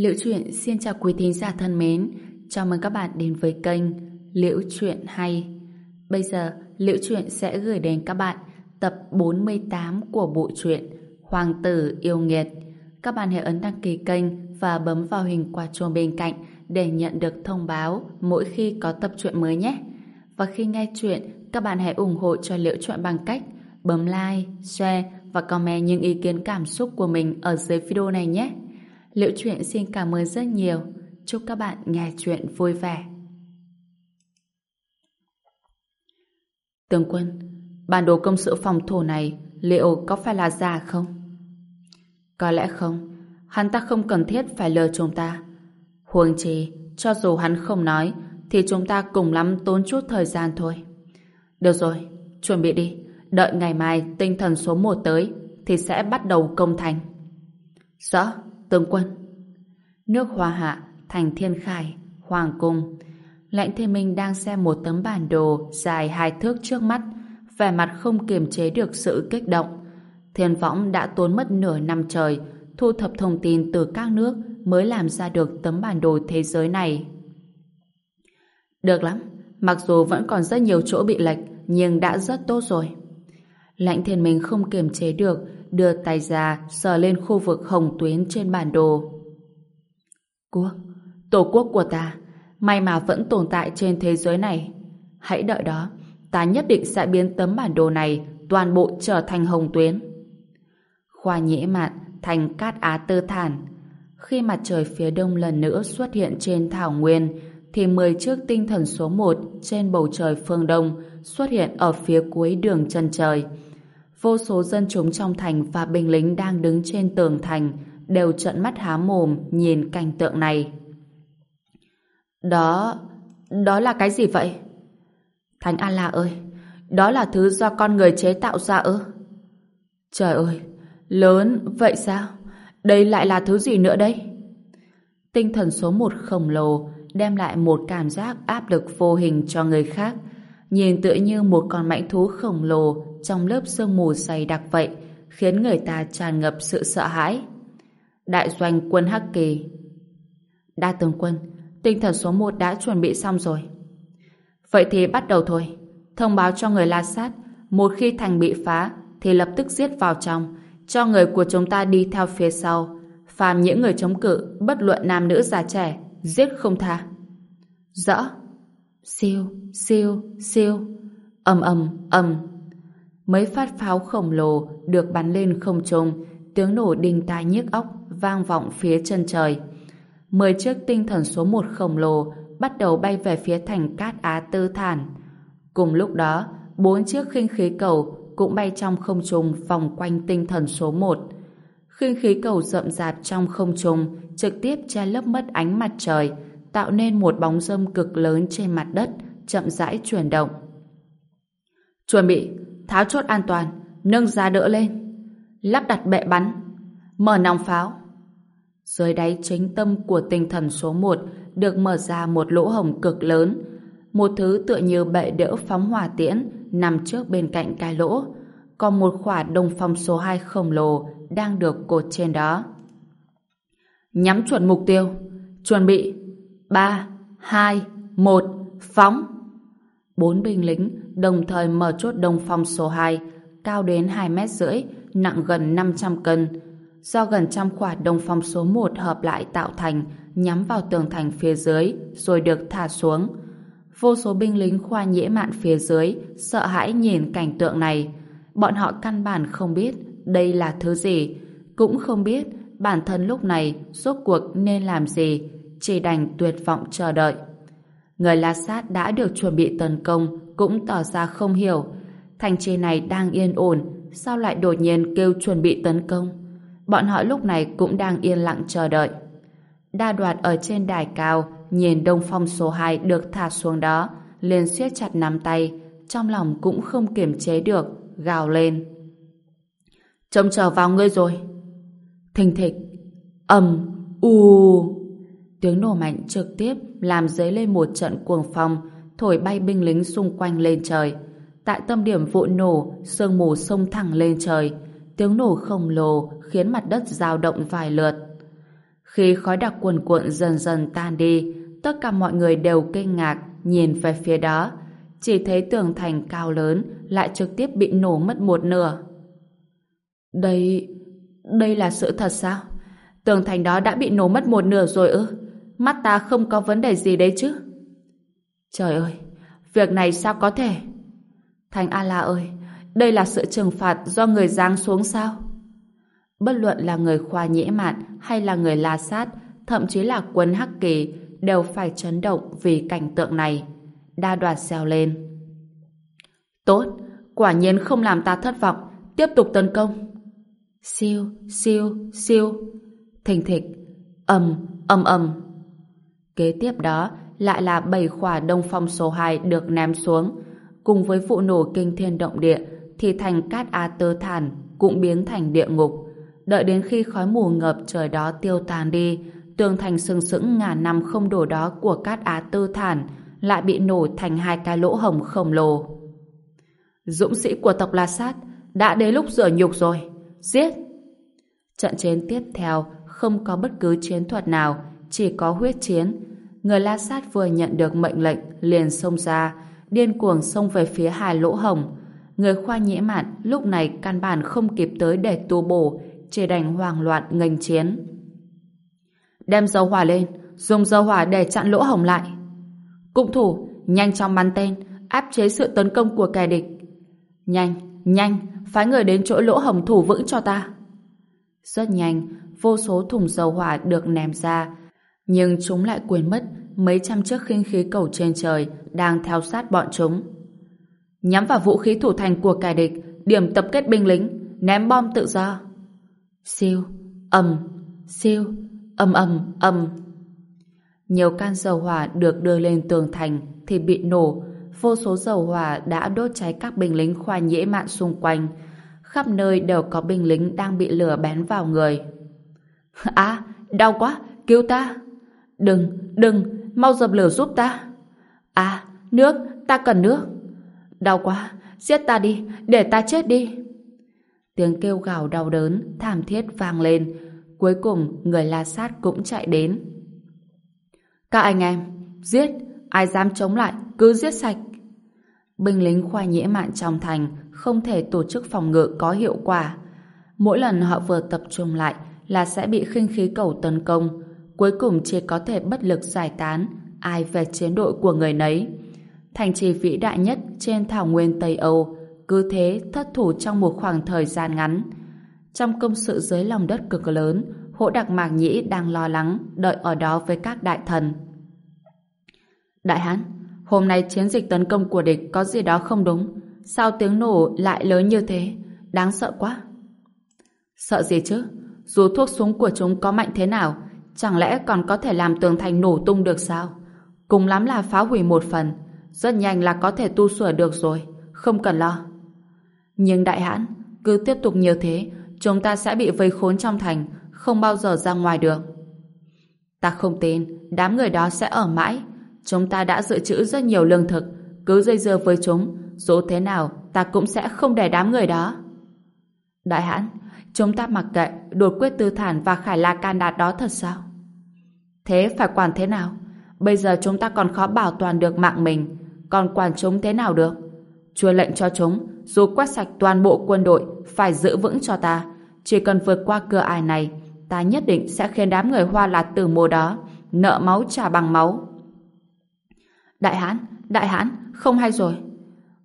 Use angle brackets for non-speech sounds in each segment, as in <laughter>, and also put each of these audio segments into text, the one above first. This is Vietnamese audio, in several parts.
Liễu Chuyện xin chào quý thính giả thân mến, chào mừng các bạn đến với kênh Liễu Chuyện Hay. Bây giờ, Liễu Chuyện sẽ gửi đến các bạn tập 48 của bộ truyện Hoàng tử yêu nghiệt. Các bạn hãy ấn đăng ký kênh và bấm vào hình quả chuông bên cạnh để nhận được thông báo mỗi khi có tập truyện mới nhé. Và khi nghe chuyện, các bạn hãy ủng hộ cho Liễu Chuyện bằng cách bấm like, share và comment những ý kiến cảm xúc của mình ở dưới video này nhé. Liễu Chuyện xin cảm ơn rất nhiều. Chúc các bạn nghe chuyện vui vẻ. Tướng quân, bản đồ công sự phòng thủ này liệu có phải là giả không? Có lẽ không. Hắn ta không cần thiết phải lừa chúng ta. Huống chi, cho dù hắn không nói, thì chúng ta cùng lắm tốn chút thời gian thôi. Được rồi, chuẩn bị đi. Đợi ngày mai tinh thần số 1 tới, thì sẽ bắt đầu công thành. Rõ, tướng quân. Nước Hoa Hạ, thành Thiên Khải, Hoàng Cung. Lãnh Thiên Minh đang xem một tấm bản đồ dài hai thước trước mắt, vẻ mặt không kiềm chế được sự kích động. Thiên Võng đã tốn mất nửa năm trời thu thập thông tin từ các nước mới làm ra được tấm bản đồ thế giới này. Được lắm, mặc dù vẫn còn rất nhiều chỗ bị lệch, nhưng đã rất tốt rồi. Lãnh thiên minh không kiềm chế được, đưa tay ra sờ lên khu vực hồng tuyến trên bản đồ. Quốc, tổ quốc của ta, may mà vẫn tồn tại trên thế giới này. Hãy đợi đó, ta nhất định sẽ biến tấm bản đồ này toàn bộ trở thành hồng tuyến. Khoa nhễ mạn thành cát á tư thản. Khi mặt trời phía đông lần nữa xuất hiện trên thảo nguyên, thì mười chiếc tinh thần số 1 trên bầu trời phương đông xuất hiện ở phía cuối đường chân trời. Vô số dân chúng trong thành và binh lính đang đứng trên tường thành đều trợn mắt há mồm nhìn cảnh tượng này. Đó... đó là cái gì vậy? Thánh A-la ơi, đó là thứ do con người chế tạo ra ư? Trời ơi, Lớn, vậy sao? Đây lại là thứ gì nữa đây? Tinh thần số một khổng lồ đem lại một cảm giác áp lực vô hình cho người khác. Nhìn tựa như một con mãnh thú khổng lồ trong lớp sương mù dày đặc vậy, khiến người ta tràn ngập sự sợ hãi. Đại doanh quân Hắc Kỳ Đa tướng quân, tinh thần số một đã chuẩn bị xong rồi. Vậy thì bắt đầu thôi. Thông báo cho người La Sát, một khi thành bị phá, thì lập tức giết vào trong, cho người của chúng ta đi theo phía sau. Phàm những người chống cự, bất luận nam nữ già trẻ, giết không tha. Rõ. Siêu, siêu, siêu. ầm ầm, ầm. Mấy phát pháo khổng lồ được bắn lên không trung, tiếng nổ đinh tai nhức óc vang vọng phía chân trời. Mười chiếc tinh thần số một khổng lồ bắt đầu bay về phía thành Cát Á Tư Thản. Cùng lúc đó, bốn chiếc khinh khí cầu cũng bay trong không trung vòng quanh tinh thần số một. Khinh khí cầu rậm rạp trong không trung trực tiếp che lấp mất ánh mặt trời, tạo nên một bóng râm cực lớn trên mặt đất, chậm rãi chuyển động. Chuẩn bị, tháo chốt an toàn, nâng giá đỡ lên, lắp đặt bệ bắn, mở nòng pháo. Dưới đáy chính tâm của tinh thần số 1 được mở ra một lỗ hồng cực lớn, một thứ tựa như bệ đỡ phóng hỏa tiễn nằm trước bên cạnh cái lỗ, còn một khỏa đồng phong số 2 khổng lồ đang được cột trên đó. Nhắm chuẩn mục tiêu. Chuẩn bị. 3, 2, 1, phóng. Bốn binh lính đồng thời mở chốt đông phong số 2, cao đến 2 mét rưỡi, nặng gần 500 cân. Do gần trăm quả đông phong số 1 hợp lại tạo thành, nhắm vào tường thành phía dưới, rồi được thả xuống. Vô số binh lính khoa nhễ mạn phía dưới sợ hãi nhìn cảnh tượng này. Bọn họ căn bản không biết đây là thứ gì, cũng không biết bản thân lúc này rốt cuộc nên làm gì, chỉ đành tuyệt vọng chờ đợi. Người La Sát đã được chuẩn bị tấn công cũng tỏ ra không hiểu. Thành trì này đang yên ổn, sao lại đột nhiên kêu chuẩn bị tấn công? Bọn họ lúc này cũng đang yên lặng chờ đợi. Đa đoạt ở trên đài cao nhìn đông phong số 2 được thả xuống đó, liền siết chặt nắm tay, trong lòng cũng không kiềm chế được, gào lên. Trông chờ vào ngươi rồi. Thình thịch, ầm, u. Tiếng nổ mạnh trực tiếp làm dấy lên một trận cuồng phong, thổi bay binh lính xung quanh lên trời. Tại tâm điểm vụ nổ, sương mù sông thẳng lên trời. Tiếng nổ khổng lồ khiến mặt đất dao động vài lượt. Khi khói đặc cuồn cuộn dần dần tan đi, tất cả mọi người đều kinh ngạc nhìn về phía đó. Chỉ thấy tường thành cao lớn lại trực tiếp bị nổ mất một nửa. Đây... đây là sự thật sao? Tường thành đó đã bị nổ mất một nửa rồi ư? Mắt ta không có vấn đề gì đấy chứ? Trời ơi! Việc này sao có thể? Thành A-la ơi! Đây là sự trừng phạt do người giáng xuống sao? Bất luận là người khoa nhễ mạn hay là người la sát, thậm chí là quân hắc kỳ, đều phải chấn động vì cảnh tượng này. Đa đoạt xeo lên. Tốt, quả nhiên không làm ta thất vọng. Tiếp tục tấn công. Siêu, siêu, siêu. Thình thịch, ầm, ầm ầm. Kế tiếp đó lại là bảy khỏa đông phong số 2 được ném xuống. Cùng với vụ nổ kinh thiên động địa thì thành cát a tơ thản cũng biến thành địa ngục. Đợi đến khi khói mù ngập trời đó tiêu tan đi, tường thành sừng sững ngàn năm không đổ đó của cát á tư thản lại bị nổ thành hai cái lỗ hồng khổng lồ. Dũng sĩ của tộc La Sát đã đến lúc rửa nhục rồi. Giết! Trận chiến tiếp theo không có bất cứ chiến thuật nào, chỉ có huyết chiến. Người La Sát vừa nhận được mệnh lệnh liền xông ra, điên cuồng xông về phía hai lỗ hồng. Người khoa nhĩ mạn lúc này căn bản không kịp tới để tu bổ, chỉ đành hoang loạn nghênh chiến. Đem dầu hỏa lên, dùng dầu hỏa để chặn lỗ hồng lại. Cung thủ, nhanh chóng bắn tên, áp chế sự tấn công của kẻ địch. Nhanh, nhanh, phái người đến chỗ lỗ hồng thủ vững cho ta. Rất nhanh, vô số thùng dầu hỏa được ném ra, nhưng chúng lại quên mất mấy trăm chiếc khinh khí cầu trên trời đang theo sát bọn chúng. Nhắm vào vũ khí thủ thành của kẻ địch, điểm tập kết binh lính, ném bom tự do. Siêu, ầm, siêu, ầm ầm ầm. Nhiều can dầu hỏa được đưa lên tường thành thì bị nổ, vô số dầu hỏa đã đốt cháy các binh lính khoa nhễ mạn xung quanh. Khắp nơi đều có binh lính đang bị lửa bén vào người. <laughs> À, đau quá, cứu ta. Đừng, đừng, mau dập lửa giúp ta. À, nước, ta cần nước. Đau quá, giết ta đi, để ta chết đi. Tiếng kêu gào đau đớn, thảm thiết vang lên. Cuối cùng, người la sát cũng chạy đến. Các anh em, giết, ai dám chống lại, cứ giết sạch. Binh lính khoa nhễ mạn trong thành không thể tổ chức phòng ngự có hiệu quả. Mỗi lần họ vừa tập trung lại là sẽ bị khinh khí cầu tấn công, cuối cùng chỉ có thể bất lực giải tán, ai về chiến đội của người nấy. Thành trì vĩ đại nhất trên thảo nguyên Tây Âu, cứ thế thất thủ trong một khoảng thời gian ngắn. Trong công sự dưới lòng đất cực lớn, Hỗ Đặc Mạc Nhĩ đang lo lắng, đợi ở đó với các đại thần. Đại hán, hôm nay chiến dịch tấn công của địch có gì đó không đúng. Sao tiếng nổ lại lớn như thế? Đáng sợ quá. Sợ gì chứ? Dù thuốc súng của chúng có mạnh thế nào, chẳng lẽ còn có thể làm tường thành nổ tung được sao? Cùng lắm là phá hủy một phần, rất nhanh là có thể tu sửa được rồi, không cần lo. Nhưng đại hãn, cứ tiếp tục như thế, chúng ta sẽ bị vây khốn trong thành, không bao giờ ra ngoài được. Ta không tin, đám người đó sẽ ở mãi. Chúng ta đã dự trữ rất nhiều lương thực, cứ dây dưa với chúng, dù thế nào ta cũng sẽ không để đám người đó. Đại hãn, chúng ta mặc kệ đột quyết tư thản và khải la can đạt đó thật sao? Thế phải quản thế nào? Bây giờ chúng ta còn khó bảo toàn được mạng mình, còn quản chúng thế nào được? Chúa lệnh cho chúng, dù quét sạch toàn bộ quân đội, phải giữ vững cho ta. Chỉ cần vượt qua cửa ải này, ta nhất định sẽ khiến đám người hoa lạt từ mùa đó nợ máu trả bằng máu. Đại hãn, đại hãn, không hay rồi.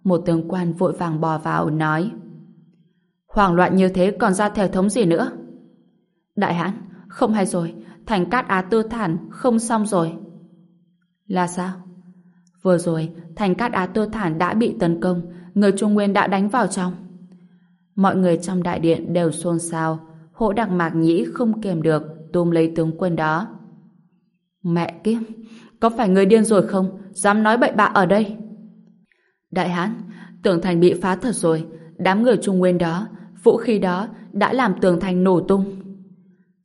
Một tướng quan vội vàng bò vào nói Hoảng loạn như thế còn ra thể thống gì nữa? Đại hãn, không hay rồi, thành cát á tư thản không xong rồi. Là sao? Vừa rồi, thành cát á tư thản đã bị tấn công, người Trung Nguyên đã đánh vào trong. Mọi người trong đại điện đều xôn xao, hỗ đặc mạc nhĩ không kèm được, tôm lấy tướng quân đó. Mẹ kiếp, có phải người điên rồi không? Dám nói bậy bạ ở đây? Đại hán, tường thành bị phá thật rồi. Đám người Trung Nguyên đó, vũ khí đó đã làm tường thành nổ tung.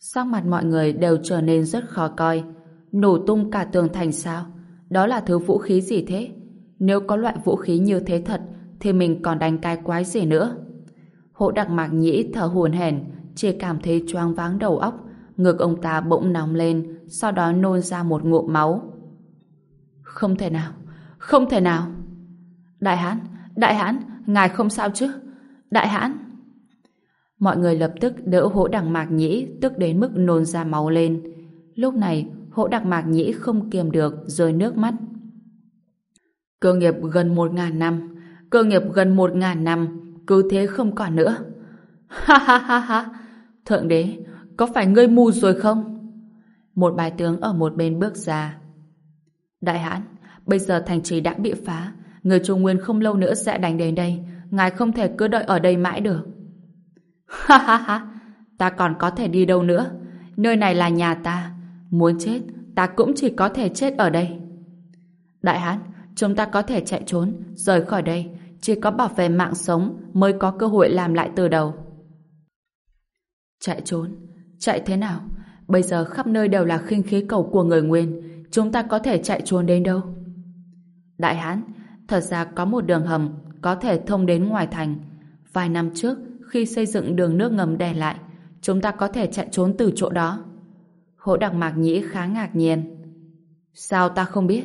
Sắc mặt mọi người đều trở nên rất khó coi. Nổ tung cả tường thành sao? Đó là thứ vũ khí gì thế? Nếu có loại vũ khí như thế thật, thì mình còn đánh cái quái gì nữa? Hộ đặc mạc nhĩ thở hồn hển, chỉ cảm thấy choáng váng đầu óc, ngực ông ta bỗng nóng lên, sau đó nôn ra một ngụm máu. Không thể nào, không thể nào. Đại hãn, đại hãn, ngài không sao chứ? Đại hãn. Mọi người lập tức đỡ hỗ đằng mạc nhĩ tức đến mức nôn ra máu lên. Lúc này, hỗ đặc mạc nhĩ không kiềm được rơi nước mắt. Cơ nghiệp gần một ngàn năm, cơ nghiệp gần một ngàn năm, cứ thế không còn nữa. <laughs> Ha ha ha ha, thượng đế, có phải ngươi mù rồi không? Một bài tướng ở một bên bước ra. Đại hãn, bây giờ thành trì đã bị phá, người Trung Nguyên không lâu nữa sẽ đánh đến đây, ngài không thể cứ đợi ở đây mãi được. Ha ha ha, ta còn có thể đi đâu nữa, nơi này là nhà ta, muốn chết, ta cũng chỉ có thể chết ở đây. Đại hãn, chúng ta có thể chạy trốn, rời khỏi đây, chỉ có bảo vệ mạng sống mới có cơ hội làm lại từ đầu. Chạy trốn? Chạy thế nào? Bây giờ khắp nơi đều là khinh khí cầu của người Nguyên, chúng ta có thể chạy trốn đến đâu? Đại Hán, thật ra có một đường hầm có thể thông đến ngoài thành. Vài năm trước, khi xây dựng đường nước ngầm đè lại, chúng ta có thể chạy trốn từ chỗ đó. Hỗ đặc mạc nhĩ khá ngạc nhiên. Sao ta không biết?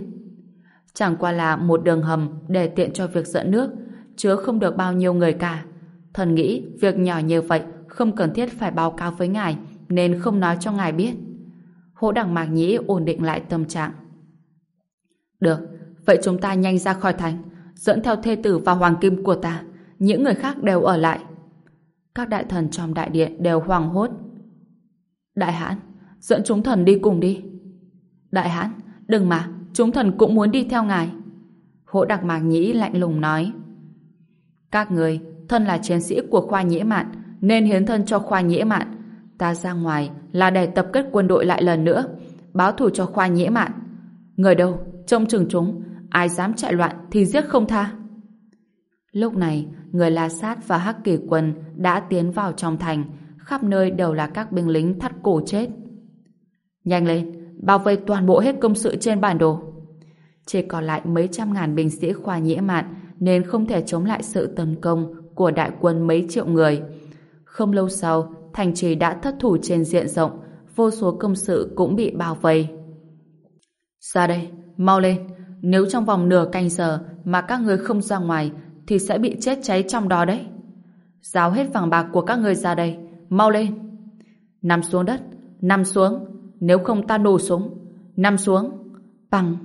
Chẳng qua là một đường hầm để tiện cho việc dẫn nước, chứa không được bao nhiêu người cả. Thần nghĩ việc nhỏ như vậy không cần thiết phải báo cáo với ngài nên không nói cho ngài biết. Hỗ đằng mạc nhĩ ổn định lại tâm trạng. Được, vậy chúng ta nhanh ra khỏi thành, dẫn theo thê tử và hoàng kim của ta. Những người khác đều ở lại. Các đại thần trong đại điện đều hoang hốt. Đại hãn, dẫn chúng thần đi cùng đi. Đại hãn, đừng mà, chúng thần cũng muốn đi theo ngài. Hỗ đặc mạc nhĩ lạnh lùng nói. Các người, thân là chiến sĩ của khoa nhĩ mạn, nên hiến thân cho khoa nhĩ mạn. Ta ra ngoài là để tập kết quân đội lại lần nữa, báo thù cho khoa nhĩ mạn. Người đâu, trông chừng chúng, ai dám chạy loạn thì giết không tha. Lúc này, người La Sát và Hắc Kỳ Quân đã tiến vào trong thành, khắp nơi đều là các binh lính thắt cổ chết. Nhanh lên, bao vây toàn bộ hết công sự trên bản đồ. Chỉ còn lại mấy trăm ngàn binh sĩ khoa nhĩ mạn nên không thể chống lại sự tấn công của đại quân mấy triệu người. Không lâu sau, thành trì đã thất thủ trên diện rộng, vô số công sự cũng bị bao vây. Ra đây, mau lên. Nếu trong vòng nửa canh giờ mà các người không ra ngoài thì sẽ bị chết cháy trong đó đấy. Giao hết vàng bạc của các người ra đây, mau lên. Nằm xuống đất, nằm xuống, nếu không ta nổ súng. Nằm xuống, bằng.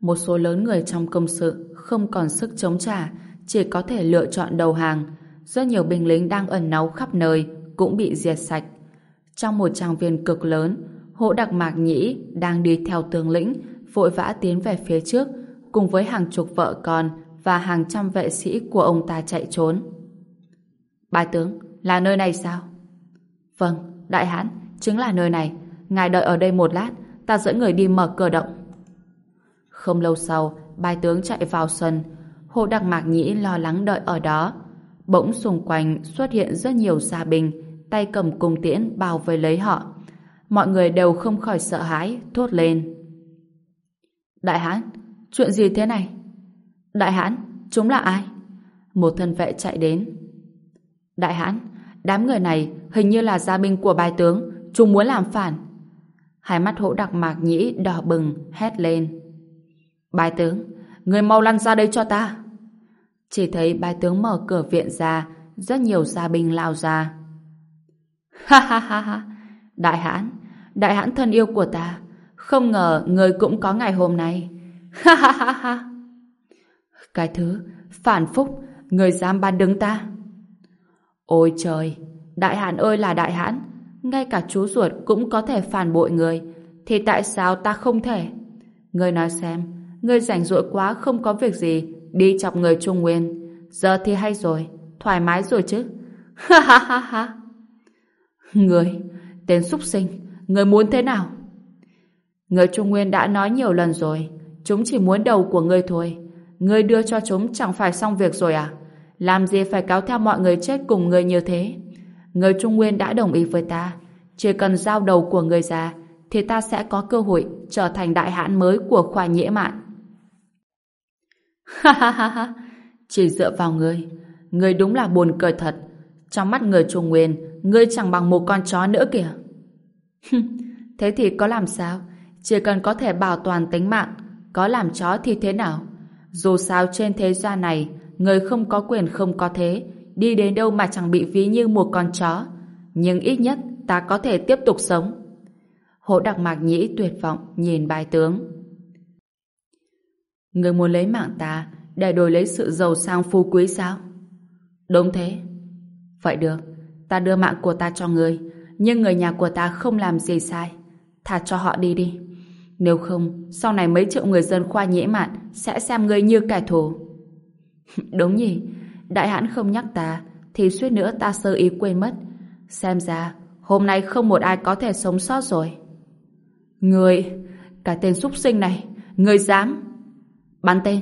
Một số lớn người trong công sự không còn sức chống trả, chỉ có thể lựa chọn đầu hàng. Rất nhiều binh lính đang ẩn náu khắp nơi cũng bị diệt sạch. Trong một trang viên cực lớn, Hỗ Đặc Mạc Nhĩ đang đi theo tướng lĩnh, vội vã tiến về phía trước, cùng với hàng chục vợ con và hàng trăm vệ sĩ của ông ta chạy trốn. Bài tướng, là nơi này sao? Vâng, đại hãn, chính là nơi này. Ngài đợi ở đây một lát, ta dẫn người đi mở cửa động. Không lâu sau, bài tướng chạy vào sân. Hồ Đặc Mạc Nhĩ lo lắng đợi ở đó. Bỗng xung quanh xuất hiện rất nhiều gia binh, tay cầm cung tiễn bao vây lấy họ. Mọi người đều không khỏi sợ hãi, thốt lên. Đại hãn, chuyện gì thế này? Đại hãn, chúng là ai? Một thân vệ chạy đến. Đại hãn, đám người này hình như là gia binh của bài tướng, chúng muốn làm phản. Hai mắt hỗ đặc mạc nhĩ đỏ bừng, hét lên. Bài tướng, người mau lăn ra đây cho ta. Chỉ thấy bài tướng mở cửa viện ra, rất nhiều gia binh lao ra. Ha ha ha ha, đại hãn, đại hãn thân yêu của ta, không ngờ người cũng có ngày hôm nay. Ha ha ha ha. Cái thứ, phản phúc, người dám ban đứng ta. Ôi trời, đại hãn ơi là đại hãn, ngay cả chú ruột cũng có thể phản bội người, thì tại sao ta không thể? Người nói xem, người rảnh rỗi quá không có việc gì, đi chọc người Trung Nguyên. Giờ thì hay rồi, thoải mái rồi chứ. <laughs> Ha ha ha ha. Người, tên súc sinh, người muốn thế nào? Người Trung Nguyên đã nói nhiều lần rồi, chúng chỉ muốn đầu của người thôi. Ngươi đưa cho chúng chẳng phải xong việc rồi à? Làm gì phải cáo theo mọi người chết cùng người như thế? Người Trung Nguyên đã đồng ý với ta. Chỉ cần giao đầu của người ra, thì ta sẽ có cơ hội trở thành đại hãn mới của khoa nhễ mạn. Ha ha ha ha, chỉ dựa vào ngươi, ngươi đúng là buồn cười thật. Trong mắt người Trung Nguyên, ngươi chẳng bằng một con chó nữa kìa. thế thì có làm sao? Chỉ cần có thể bảo toàn tính mạng, có làm chó thì thế nào? Dù sao trên thế gian này, người không có quyền không có thế, đi đến đâu mà chẳng bị ví như một con chó. Nhưng ít nhất ta có thể tiếp tục sống. Hỗ đặc mạc nhĩ tuyệt vọng nhìn bài tướng. Người muốn lấy mạng ta để đổi lấy sự giàu sang phú quý sao? Đúng thế. Vậy được, ta đưa mạng của ta cho người, nhưng người nhà của ta không làm gì sai. Thả cho họ đi đi. Nếu không, sau này mấy triệu người dân khoa nhễ mạn sẽ xem ngươi như kẻ thù. <laughs> Đúng nhỉ, đại hãn không nhắc ta, thì suýt nữa ta sơ ý quên mất. Xem ra, hôm nay không một ai có thể sống sót rồi. Người, cả tên súc sinh này, người dám. Bắn tên.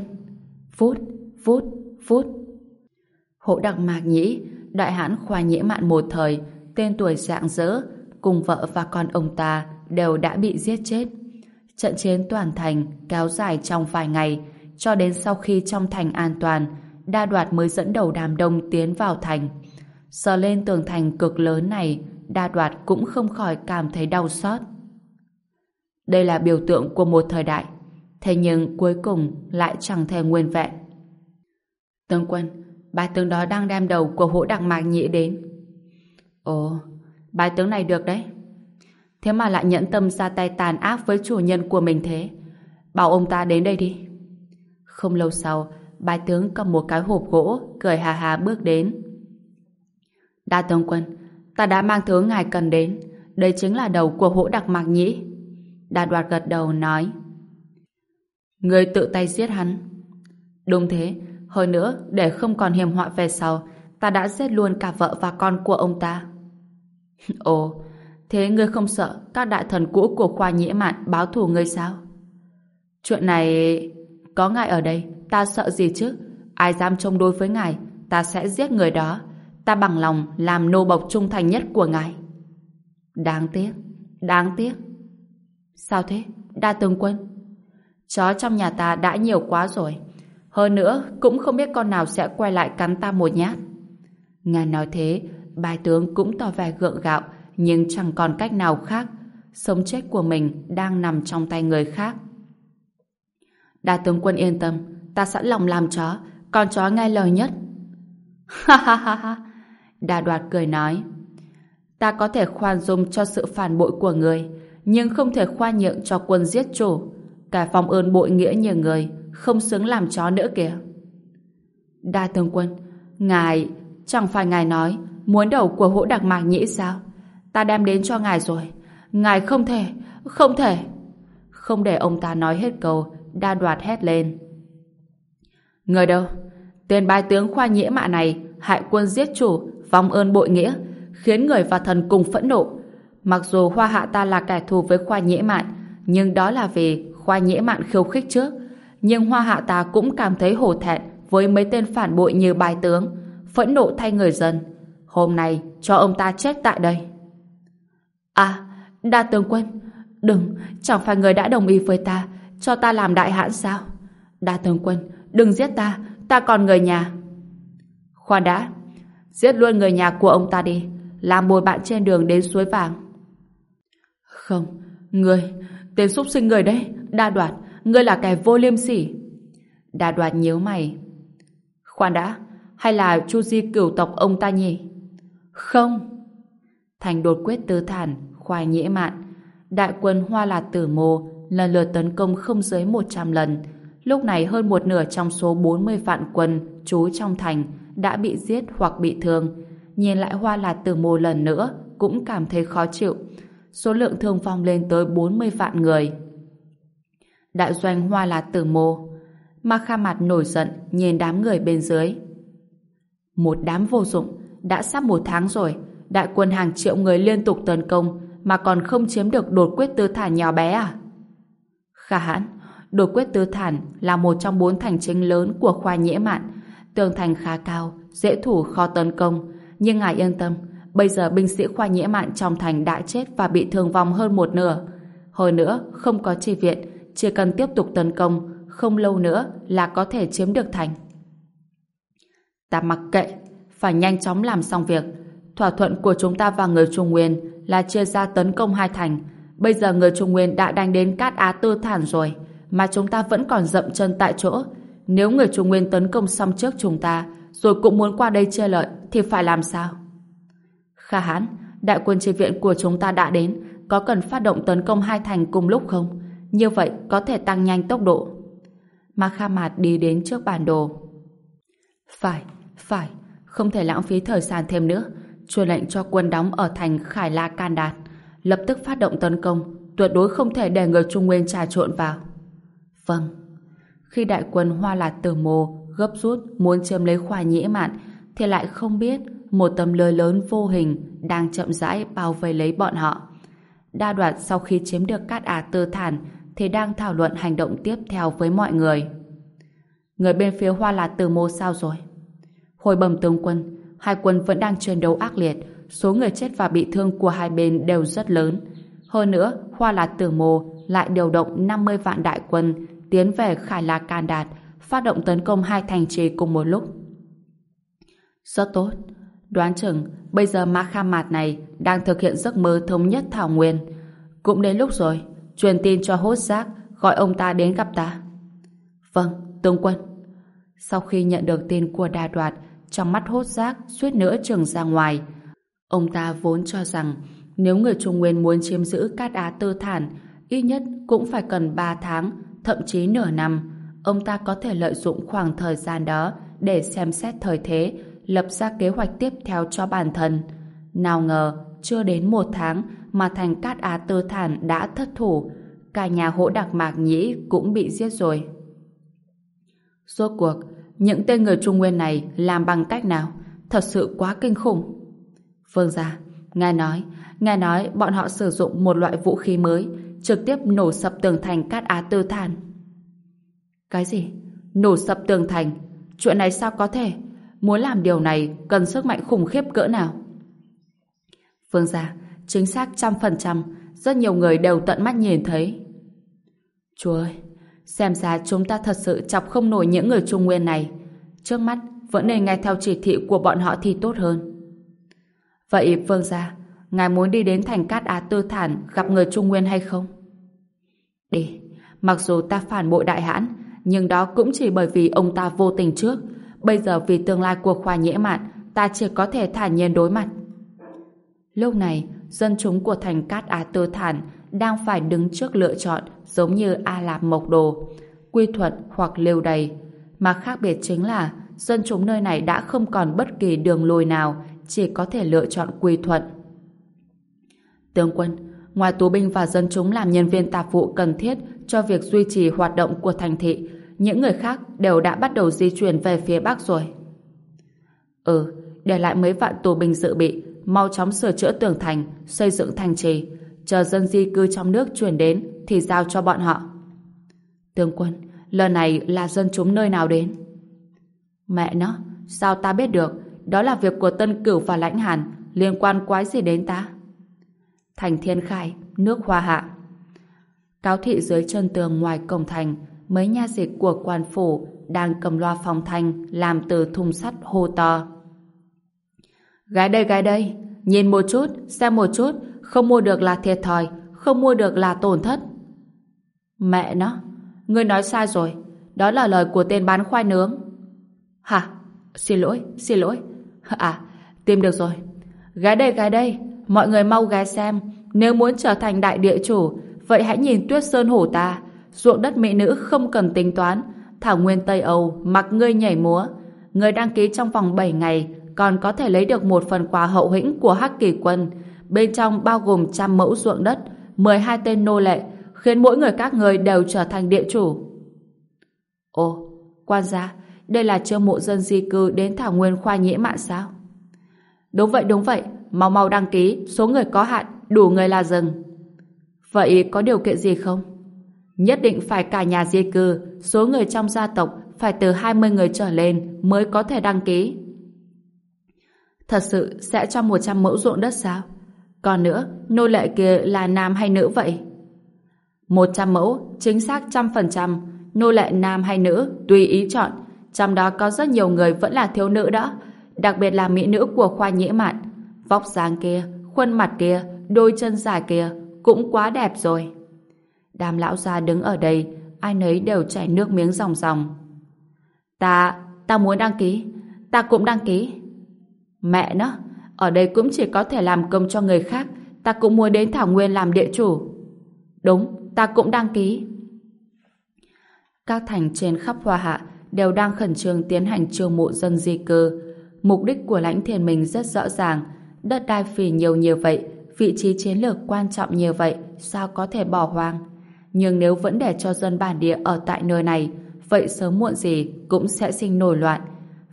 Phút, phút, phút. Hộ đặc mạc nhĩ, đại hãn khoa nhễ mạn một thời, tên tuổi dạng dỡ, cùng vợ và con ông ta đều đã bị giết chết. Trận chiến toàn thành kéo dài trong vài ngày, cho đến sau khi trong thành an toàn, Đa Đoạt mới dẫn đầu đám đông tiến vào thành. Sờ lên tường thành cực lớn này, Đa Đoạt cũng không khỏi cảm thấy đau xót. Đây là biểu tượng của một thời đại, thế nhưng cuối cùng lại chẳng thể nguyên vẹn. Tướng quân, bài tướng đó đang đem đầu của hỗ đặc mạc nhị đến. Ồ, bài tướng này được đấy. Thế mà lại nhẫn tâm ra tay tàn ác với chủ nhân của mình thế. Bảo ông ta đến đây đi. Không lâu sau, bài tướng cầm một cái hộp gỗ, cười hà hà bước đến. Đa tướng quân, ta đã mang thứ ngài cần đến. Đây chính là đầu của hỗ đặc mạc nhĩ. Đa đoạt gật đầu nói. Người tự tay giết hắn. Đúng thế, hơn nữa, để không còn hiểm họa về sau, ta đã giết luôn cả vợ và con của ông ta. <laughs> Ồ, thế ngươi không sợ các đại thần cũ của khoa nhĩ mạn báo thù ngươi sao? Chuyện này... Có ngài ở đây, ta sợ gì chứ? Ai dám chống đối với ngài, ta sẽ giết người đó. Ta bằng lòng làm nô bộc trung thành nhất của ngài. Đáng tiếc, đáng tiếc. Sao thế? Đa tướng quân. Chó trong nhà ta đã nhiều quá rồi. Hơn nữa, cũng không biết con nào sẽ quay lại cắn ta một nhát. Ngài nói thế, bài tướng cũng tỏ vẻ gượng gạo, nhưng chẳng còn cách nào khác. Sống chết của mình đang nằm trong tay người khác. Đa tướng quân yên tâm, ta sẵn lòng làm chó, con chó nghe lời nhất. Ha ha ha ha, Đa đoạt cười nói. Ta có thể khoan dung cho sự phản bội của người, nhưng không thể khoan nhượng cho quân giết chủ. Cả phòng ơn bội nghĩa như người, không xứng làm chó nữa kìa. Đa tướng quân, ngài, chẳng phải ngài nói muốn đầu của hỗ đặc mạc nhĩ sao? Ta đem đến cho ngài rồi. Ngài không thể, không thể. Không để ông ta nói hết câu, đa đoạt hét lên. Người đâu? Tên bài tướng khoa nhĩa mạ này hại quân giết chủ, vong ơn bội nghĩa, khiến người và thần cùng phẫn nộ. Mặc dù hoa hạ ta là kẻ thù với khoa nhĩa mạn, nhưng đó là vì khoa nhĩa mạn khiêu khích trước. Nhưng hoa hạ ta cũng cảm thấy hổ thẹn với mấy tên phản bội như bài tướng, phẫn nộ thay người dân. Hôm nay cho ông ta chết tại đây. À, đa tướng quân, đừng, chẳng phải người đã đồng ý với ta, cho ta làm đại hãn sao? Đa tướng quân, đừng giết ta, ta còn người nhà. Khoan đã, giết luôn người nhà của ông ta đi, làm bồi bạn trên đường đến suối vàng. Không, người, tên xúc sinh người đấy, đa đoạt, ngươi là kẻ vô liêm sỉ. Đa đoạt nhíu mày. Khoan đã, hay là chu di cửu tộc ông ta nhỉ? Không. Thành đột quyết tư thản, khoai nhễ mạn. Đại quân hoa lạt tử mô lần lượt tấn công không dưới 100 lần. Lúc này hơn một nửa trong số 40 vạn quân trú trong thành đã bị giết hoặc bị thương. Nhìn lại hoa lạt tử mô lần nữa, cũng cảm thấy khó chịu. Số lượng thương vong lên tới 40 vạn người. Đại doanh hoa lạt tử mô Ma Kha mặt nổi giận nhìn đám người bên dưới. Một đám vô dụng, đã sắp một tháng rồi, đại quân hàng triệu người liên tục tấn công mà còn không chiếm được đột quyết tư thản nhỏ bé à? Khả hãn, đột quyết tư thản là một trong bốn thành chính lớn của khoa nhễ mạn. Tường thành khá cao, dễ thủ khó tấn công. Nhưng ngài yên tâm, bây giờ binh sĩ khoa nhễ mạn trong thành đã chết và bị thương vong hơn một nửa. Hơn nữa, không có chi viện, chỉ cần tiếp tục tấn công, không lâu nữa là có thể chiếm được thành. Ta mặc kệ, phải nhanh chóng làm xong việc, thỏa thuận của chúng ta và người Trung Nguyên là chia ra tấn công hai thành. Bây giờ người Trung Nguyên đã đánh đến Cát Á Tư Thản rồi, mà chúng ta vẫn còn dậm chân tại chỗ. Nếu người Trung Nguyên tấn công xong trước chúng ta, rồi cũng muốn qua đây chia lợi, thì phải làm sao? Kha Hán, đại quân tri viện của chúng ta đã đến, có cần phát động tấn công hai thành cùng lúc không? Như vậy có thể tăng nhanh tốc độ. Mà Kha Mạt đi đến trước bản đồ. Phải, phải, không thể lãng phí thời gian thêm nữa. Truyền lệnh cho quân đóng ở thành Khải La Can Đạt. Lập tức phát động tấn công, tuyệt đối không thể để người Trung Nguyên trà trộn vào. Vâng. Khi đại quân Hoa Lạt Tử Mô gấp rút muốn chiếm lấy khoa nhĩ mạn, thì lại không biết một tấm lưới lớn vô hình đang chậm rãi bao vây lấy bọn họ. Đa đoạt sau khi chiếm được cát Á tư thản thì đang thảo luận hành động tiếp theo với mọi người. Người bên phía Hoa Lạt Tử Mô sao rồi? Hồi bẩm tướng quân, hai quân vẫn đang chiến đấu ác liệt, số người chết và bị thương của hai bên đều rất lớn. Hơn nữa, Hoa Lạt Tử Mô lại điều động 50 vạn đại quân tiến về Khải La Can Đạt, phát động tấn công hai thành trì cùng một lúc. Rất tốt. Đoán chừng, bây giờ Ma Kha Mạt này đang thực hiện giấc mơ thống nhất Thảo Nguyên. Cũng đến lúc rồi, truyền tin cho hốt giác, gọi ông ta đến gặp ta. Vâng, tướng quân. Sau khi nhận được tin của đa đoạt, trong mắt hốt giác suýt nữa trường ra ngoài. Ông ta vốn cho rằng nếu người Trung Nguyên muốn chiếm giữ Cát Á Tư Thản, ít nhất cũng phải cần 3 tháng, thậm chí nửa năm. Ông ta có thể lợi dụng khoảng thời gian đó để xem xét thời thế, lập ra kế hoạch tiếp theo cho bản thân. Nào ngờ, chưa đến một tháng mà thành Cát Á Tư Thản đã thất thủ. Cả nhà hỗ đặc mạc nhĩ cũng bị giết rồi. Rốt cuộc, những tên người Trung Nguyên này làm bằng cách nào? Thật sự quá kinh khủng. Vương gia, nghe nói, nghe nói bọn họ sử dụng một loại vũ khí mới, trực tiếp nổ sập tường thành Cát Á Tư thản Cái gì? Nổ sập tường thành? Chuyện này sao có thể? Muốn làm điều này cần sức mạnh khủng khiếp cỡ nào? Vương gia, chính xác trăm phần trăm, rất nhiều người đều tận mắt nhìn thấy. Chúa ơi, xem ra chúng ta thật sự chọc không nổi những người Trung Nguyên này. Trước mắt, vẫn nên nghe theo chỉ thị của bọn họ thì tốt hơn. Vậy Vương gia, ngài muốn đi đến thành Cát Á Tư Thản gặp người Trung Nguyên hay không? Đi, mặc dù ta phản bội đại hãn, nhưng đó cũng chỉ bởi vì ông ta vô tình trước. Bây giờ vì tương lai của khoa nhễ mạn, ta chỉ có thể thản nhiên đối mặt. Lúc này, dân chúng của thành Cát Á Tư Thản đang phải đứng trước lựa chọn giống như A Lạp Mộc Đồ, quy thuận hoặc liều đầy. Mà khác biệt chính là dân chúng nơi này đã không còn bất kỳ đường lùi nào, chỉ có thể lựa chọn quy thuận. Tướng quân, ngoài tù binh và dân chúng làm nhân viên tạp vụ cần thiết cho việc duy trì hoạt động của thành thị, những người khác đều đã bắt đầu di chuyển về phía Bắc rồi. Ừ, để lại mấy vạn tù binh dự bị, mau chóng sửa chữa tường thành, xây dựng thành trì, chờ dân di cư trong nước chuyển đến thì giao cho bọn họ. Tướng quân, lần này là dân chúng nơi nào đến? Mẹ nó, sao ta biết được? Đó là việc của Tân Cửu và Lãnh Hàn, liên quan quái gì đến ta? Thành Thiên Khai, nước Hoa Hạ. Cáo thị dưới chân tường ngoài cổng thành, mấy nha dịch của quan phủ đang cầm loa phòng thanh làm từ thùng sắt hô to. Gái đây, gái đây, nhìn một chút, xem một chút, không mua được là thiệt thòi, không mua được là tổn thất. Mẹ nó, ngươi nói sai rồi, đó là lời của tên bán khoai nướng. Hả? Xin lỗi, xin lỗi. À, tìm được rồi. Gái đây, gái đây, mọi người mau ghé xem, nếu muốn trở thành đại địa chủ, vậy hãy nhìn tuyết sơn hổ ta, ruộng đất mỹ nữ không cần tính toán, thảo nguyên Tây Âu mặc ngươi nhảy múa. Người đăng ký trong vòng 7 ngày còn có thể lấy được một phần quà hậu hĩnh của Hắc Kỳ Quân, bên trong bao gồm trăm mẫu ruộng đất, 12 tên nô lệ, khiến mỗi người các người đều trở thành địa chủ. Ồ, quan gia, đây là chiêu mộ dân di cư đến thảo nguyên khoa nhĩ mạn sao? Đúng vậy, đúng vậy, mau mau đăng ký, số người có hạn, đủ người là rừng. Vậy có điều kiện gì không? Nhất định phải cả nhà di cư, số người trong gia tộc phải từ 20 người trở lên mới có thể đăng ký. Thật sự sẽ cho 100 mẫu ruộng đất sao? Còn nữa, nô lệ kia là nam hay nữ vậy? 100 mẫu, chính xác trăm phần trăm, nô lệ nam hay nữ, tùy ý chọn. Trong đó có rất nhiều người vẫn là thiếu nữ đó, đặc biệt là mỹ nữ của khoa nhĩ mạn. vóc dáng kia, khuôn mặt kia, đôi chân dài kia, cũng quá đẹp rồi. Đám lão già đứng ở đây, ai nấy đều chảy nước miếng ròng ròng. Ta, ta muốn đăng ký, ta cũng đăng ký. Mẹ nó, ở đây cũng chỉ có thể làm công cho người khác, ta cũng muốn đến Thảo Nguyên làm địa chủ. Đúng, ta cũng đăng ký. Các thành trên khắp Hoa Hạ đều đang khẩn trương tiến hành chiêu mộ dân di cư. Mục đích của lãnh thiền mình rất rõ ràng. Đất đai phì nhiều như vậy, vị trí chiến lược quan trọng như vậy, sao có thể bỏ hoang? Nhưng nếu vẫn để cho dân bản địa ở tại nơi này, vậy sớm muộn gì cũng sẽ sinh nổi loạn.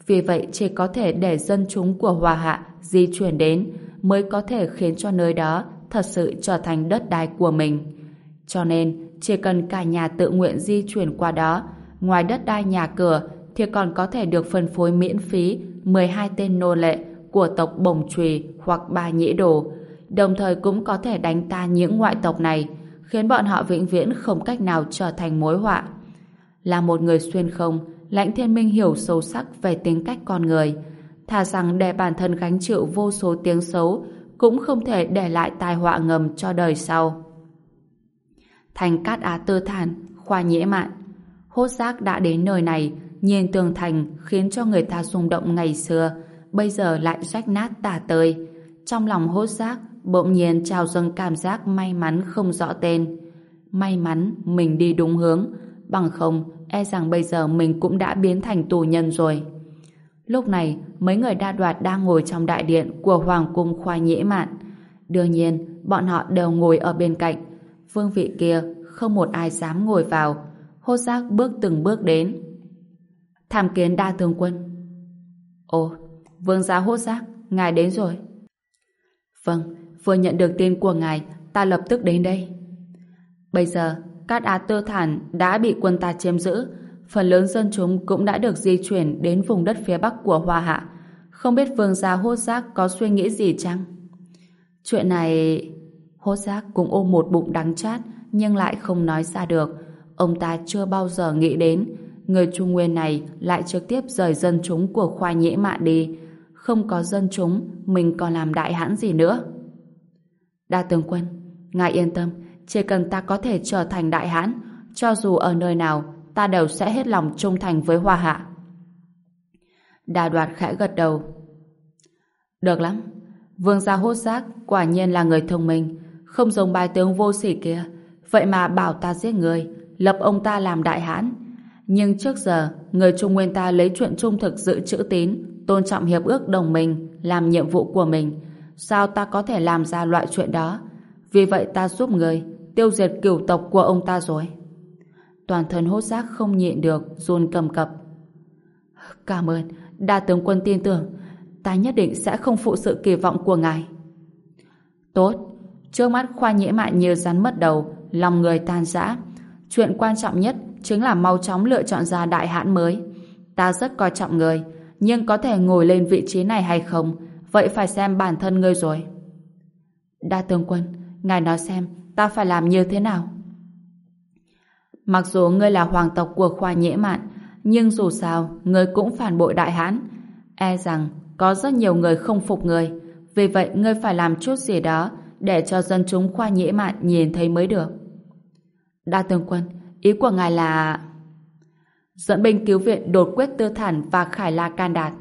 Vì vậy chỉ có thể để dân chúng của Hòa Hạ di chuyển đến mới có thể khiến cho nơi đó thật sự trở thành đất đai của mình. Cho nên, chỉ cần cả nhà tự nguyện di chuyển qua đó, ngoài đất đai nhà cửa thì còn có thể được phân phối miễn phí 12 tên nô lệ của tộc Bồng Trùy hoặc Ba Nhĩ Đồ, đồng thời cũng có thể đánh tan những ngoại tộc này, khiến bọn họ vĩnh viễn không cách nào trở thành mối họa. Là một người xuyên không, Lãnh Thiên Minh hiểu sâu sắc về tính cách con người, thà rằng để bản thân gánh chịu vô số tiếng xấu, cũng không thể để lại tai họa ngầm cho đời sau. Thành Cát Á Tư Thản, khoa nhễ mạn. Hốt giác đã đến nơi này, nhìn tường thành khiến cho người ta rung động ngày xưa, bây giờ lại rách nát tả tơi. Trong lòng hốt giác, bỗng nhiên trào dâng cảm giác may mắn không rõ tên. May mắn mình đi đúng hướng, bằng không e rằng bây giờ mình cũng đã biến thành tù nhân rồi. Lúc này, mấy người đa đoạt đang ngồi trong đại điện của Hoàng cung khoa nhễ mạn. Đương nhiên, bọn họ đều ngồi ở bên cạnh. Vương vị kia không một ai dám ngồi vào. Hốt giác bước từng bước đến. Tham kiến đa tướng quân. Ồ, vương gia hốt giác, ngài đến rồi. Vâng, vừa nhận được tin của ngài, ta lập tức đến đây. Bây giờ, Cát Á tơ Thản đã bị quân ta chiếm giữ, phần lớn dân chúng cũng đã được di chuyển đến vùng đất phía bắc của Hoa Hạ. Không biết vương gia hốt giác có suy nghĩ gì chăng? Chuyện này... Hốt giác cũng ôm một bụng đắng chát nhưng lại không nói ra được. Ông ta chưa bao giờ nghĩ đến người Trung Nguyên này lại trực tiếp rời dân chúng của khoa nhễ mạ đi. Không có dân chúng, mình còn làm đại hãn gì nữa. Đa tướng quân, ngài yên tâm, chỉ cần ta có thể trở thành đại hãn, cho dù ở nơi nào, ta đều sẽ hết lòng trung thành với Hoa Hạ. Đà đoạt khẽ gật đầu. Được lắm. Vương gia hốt giác quả nhiên là người thông minh, không giống bài tướng vô sỉ kia. Vậy mà bảo ta giết người, lập ông ta làm đại hãn. Nhưng trước giờ, người Trung Nguyên ta lấy chuyện trung thực giữ chữ tín, tôn trọng hiệp ước đồng minh, làm nhiệm vụ của mình. Sao ta có thể làm ra loại chuyện đó? Vì vậy ta giúp người, tiêu diệt cửu tộc của ông ta rồi. Toàn thân hốt giác không nhịn được, run cầm cập. Cảm ơn, đa tướng quân tin tưởng, ta nhất định sẽ không phụ sự kỳ vọng của ngài. Tốt, trước mắt khoa nhễ mạn như rắn mất đầu, lòng người tan rã. Chuyện quan trọng nhất chính là mau chóng lựa chọn ra đại hãn mới. Ta rất coi trọng người, nhưng có thể ngồi lên vị trí này hay không, vậy phải xem bản thân ngươi rồi. Đa tướng quân, ngài nói xem, ta phải làm như thế nào? Mặc dù ngươi là hoàng tộc của khoa nhễ mạn, nhưng dù sao, ngươi cũng phản bội đại hãn. E rằng có rất nhiều người không phục ngươi, vì vậy ngươi phải làm chút gì đó để cho dân chúng khoa nhễ mạn nhìn thấy mới được. Đa tướng quân, ý của ngài là... Dẫn binh cứu viện đột quyết tư thản và khải la can đạt.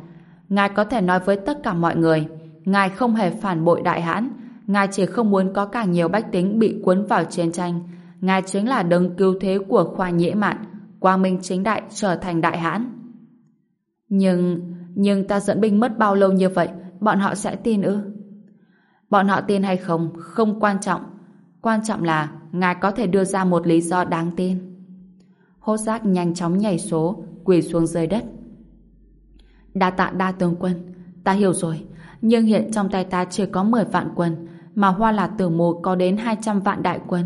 Ngài có thể nói với tất cả mọi người, ngài không hề phản bội đại hãn, ngài chỉ không muốn có càng nhiều bách tính bị cuốn vào chiến tranh. Ngài chính là đấng cứu thế của khoa nhễ mạn, quang minh chính đại trở thành đại hãn. Nhưng, nhưng ta dẫn binh mất bao lâu như vậy, bọn họ sẽ tin ư? Bọn họ tin hay không, không quan trọng. Quan trọng là ngài có thể đưa ra một lý do đáng tin. Hốt giác nhanh chóng nhảy số, quỳ xuống dưới đất. Đa tạ đa tướng quân, ta hiểu rồi, nhưng hiện trong tay ta chỉ có 10 vạn quân, mà hoa là tử mù có đến 200 vạn đại quân.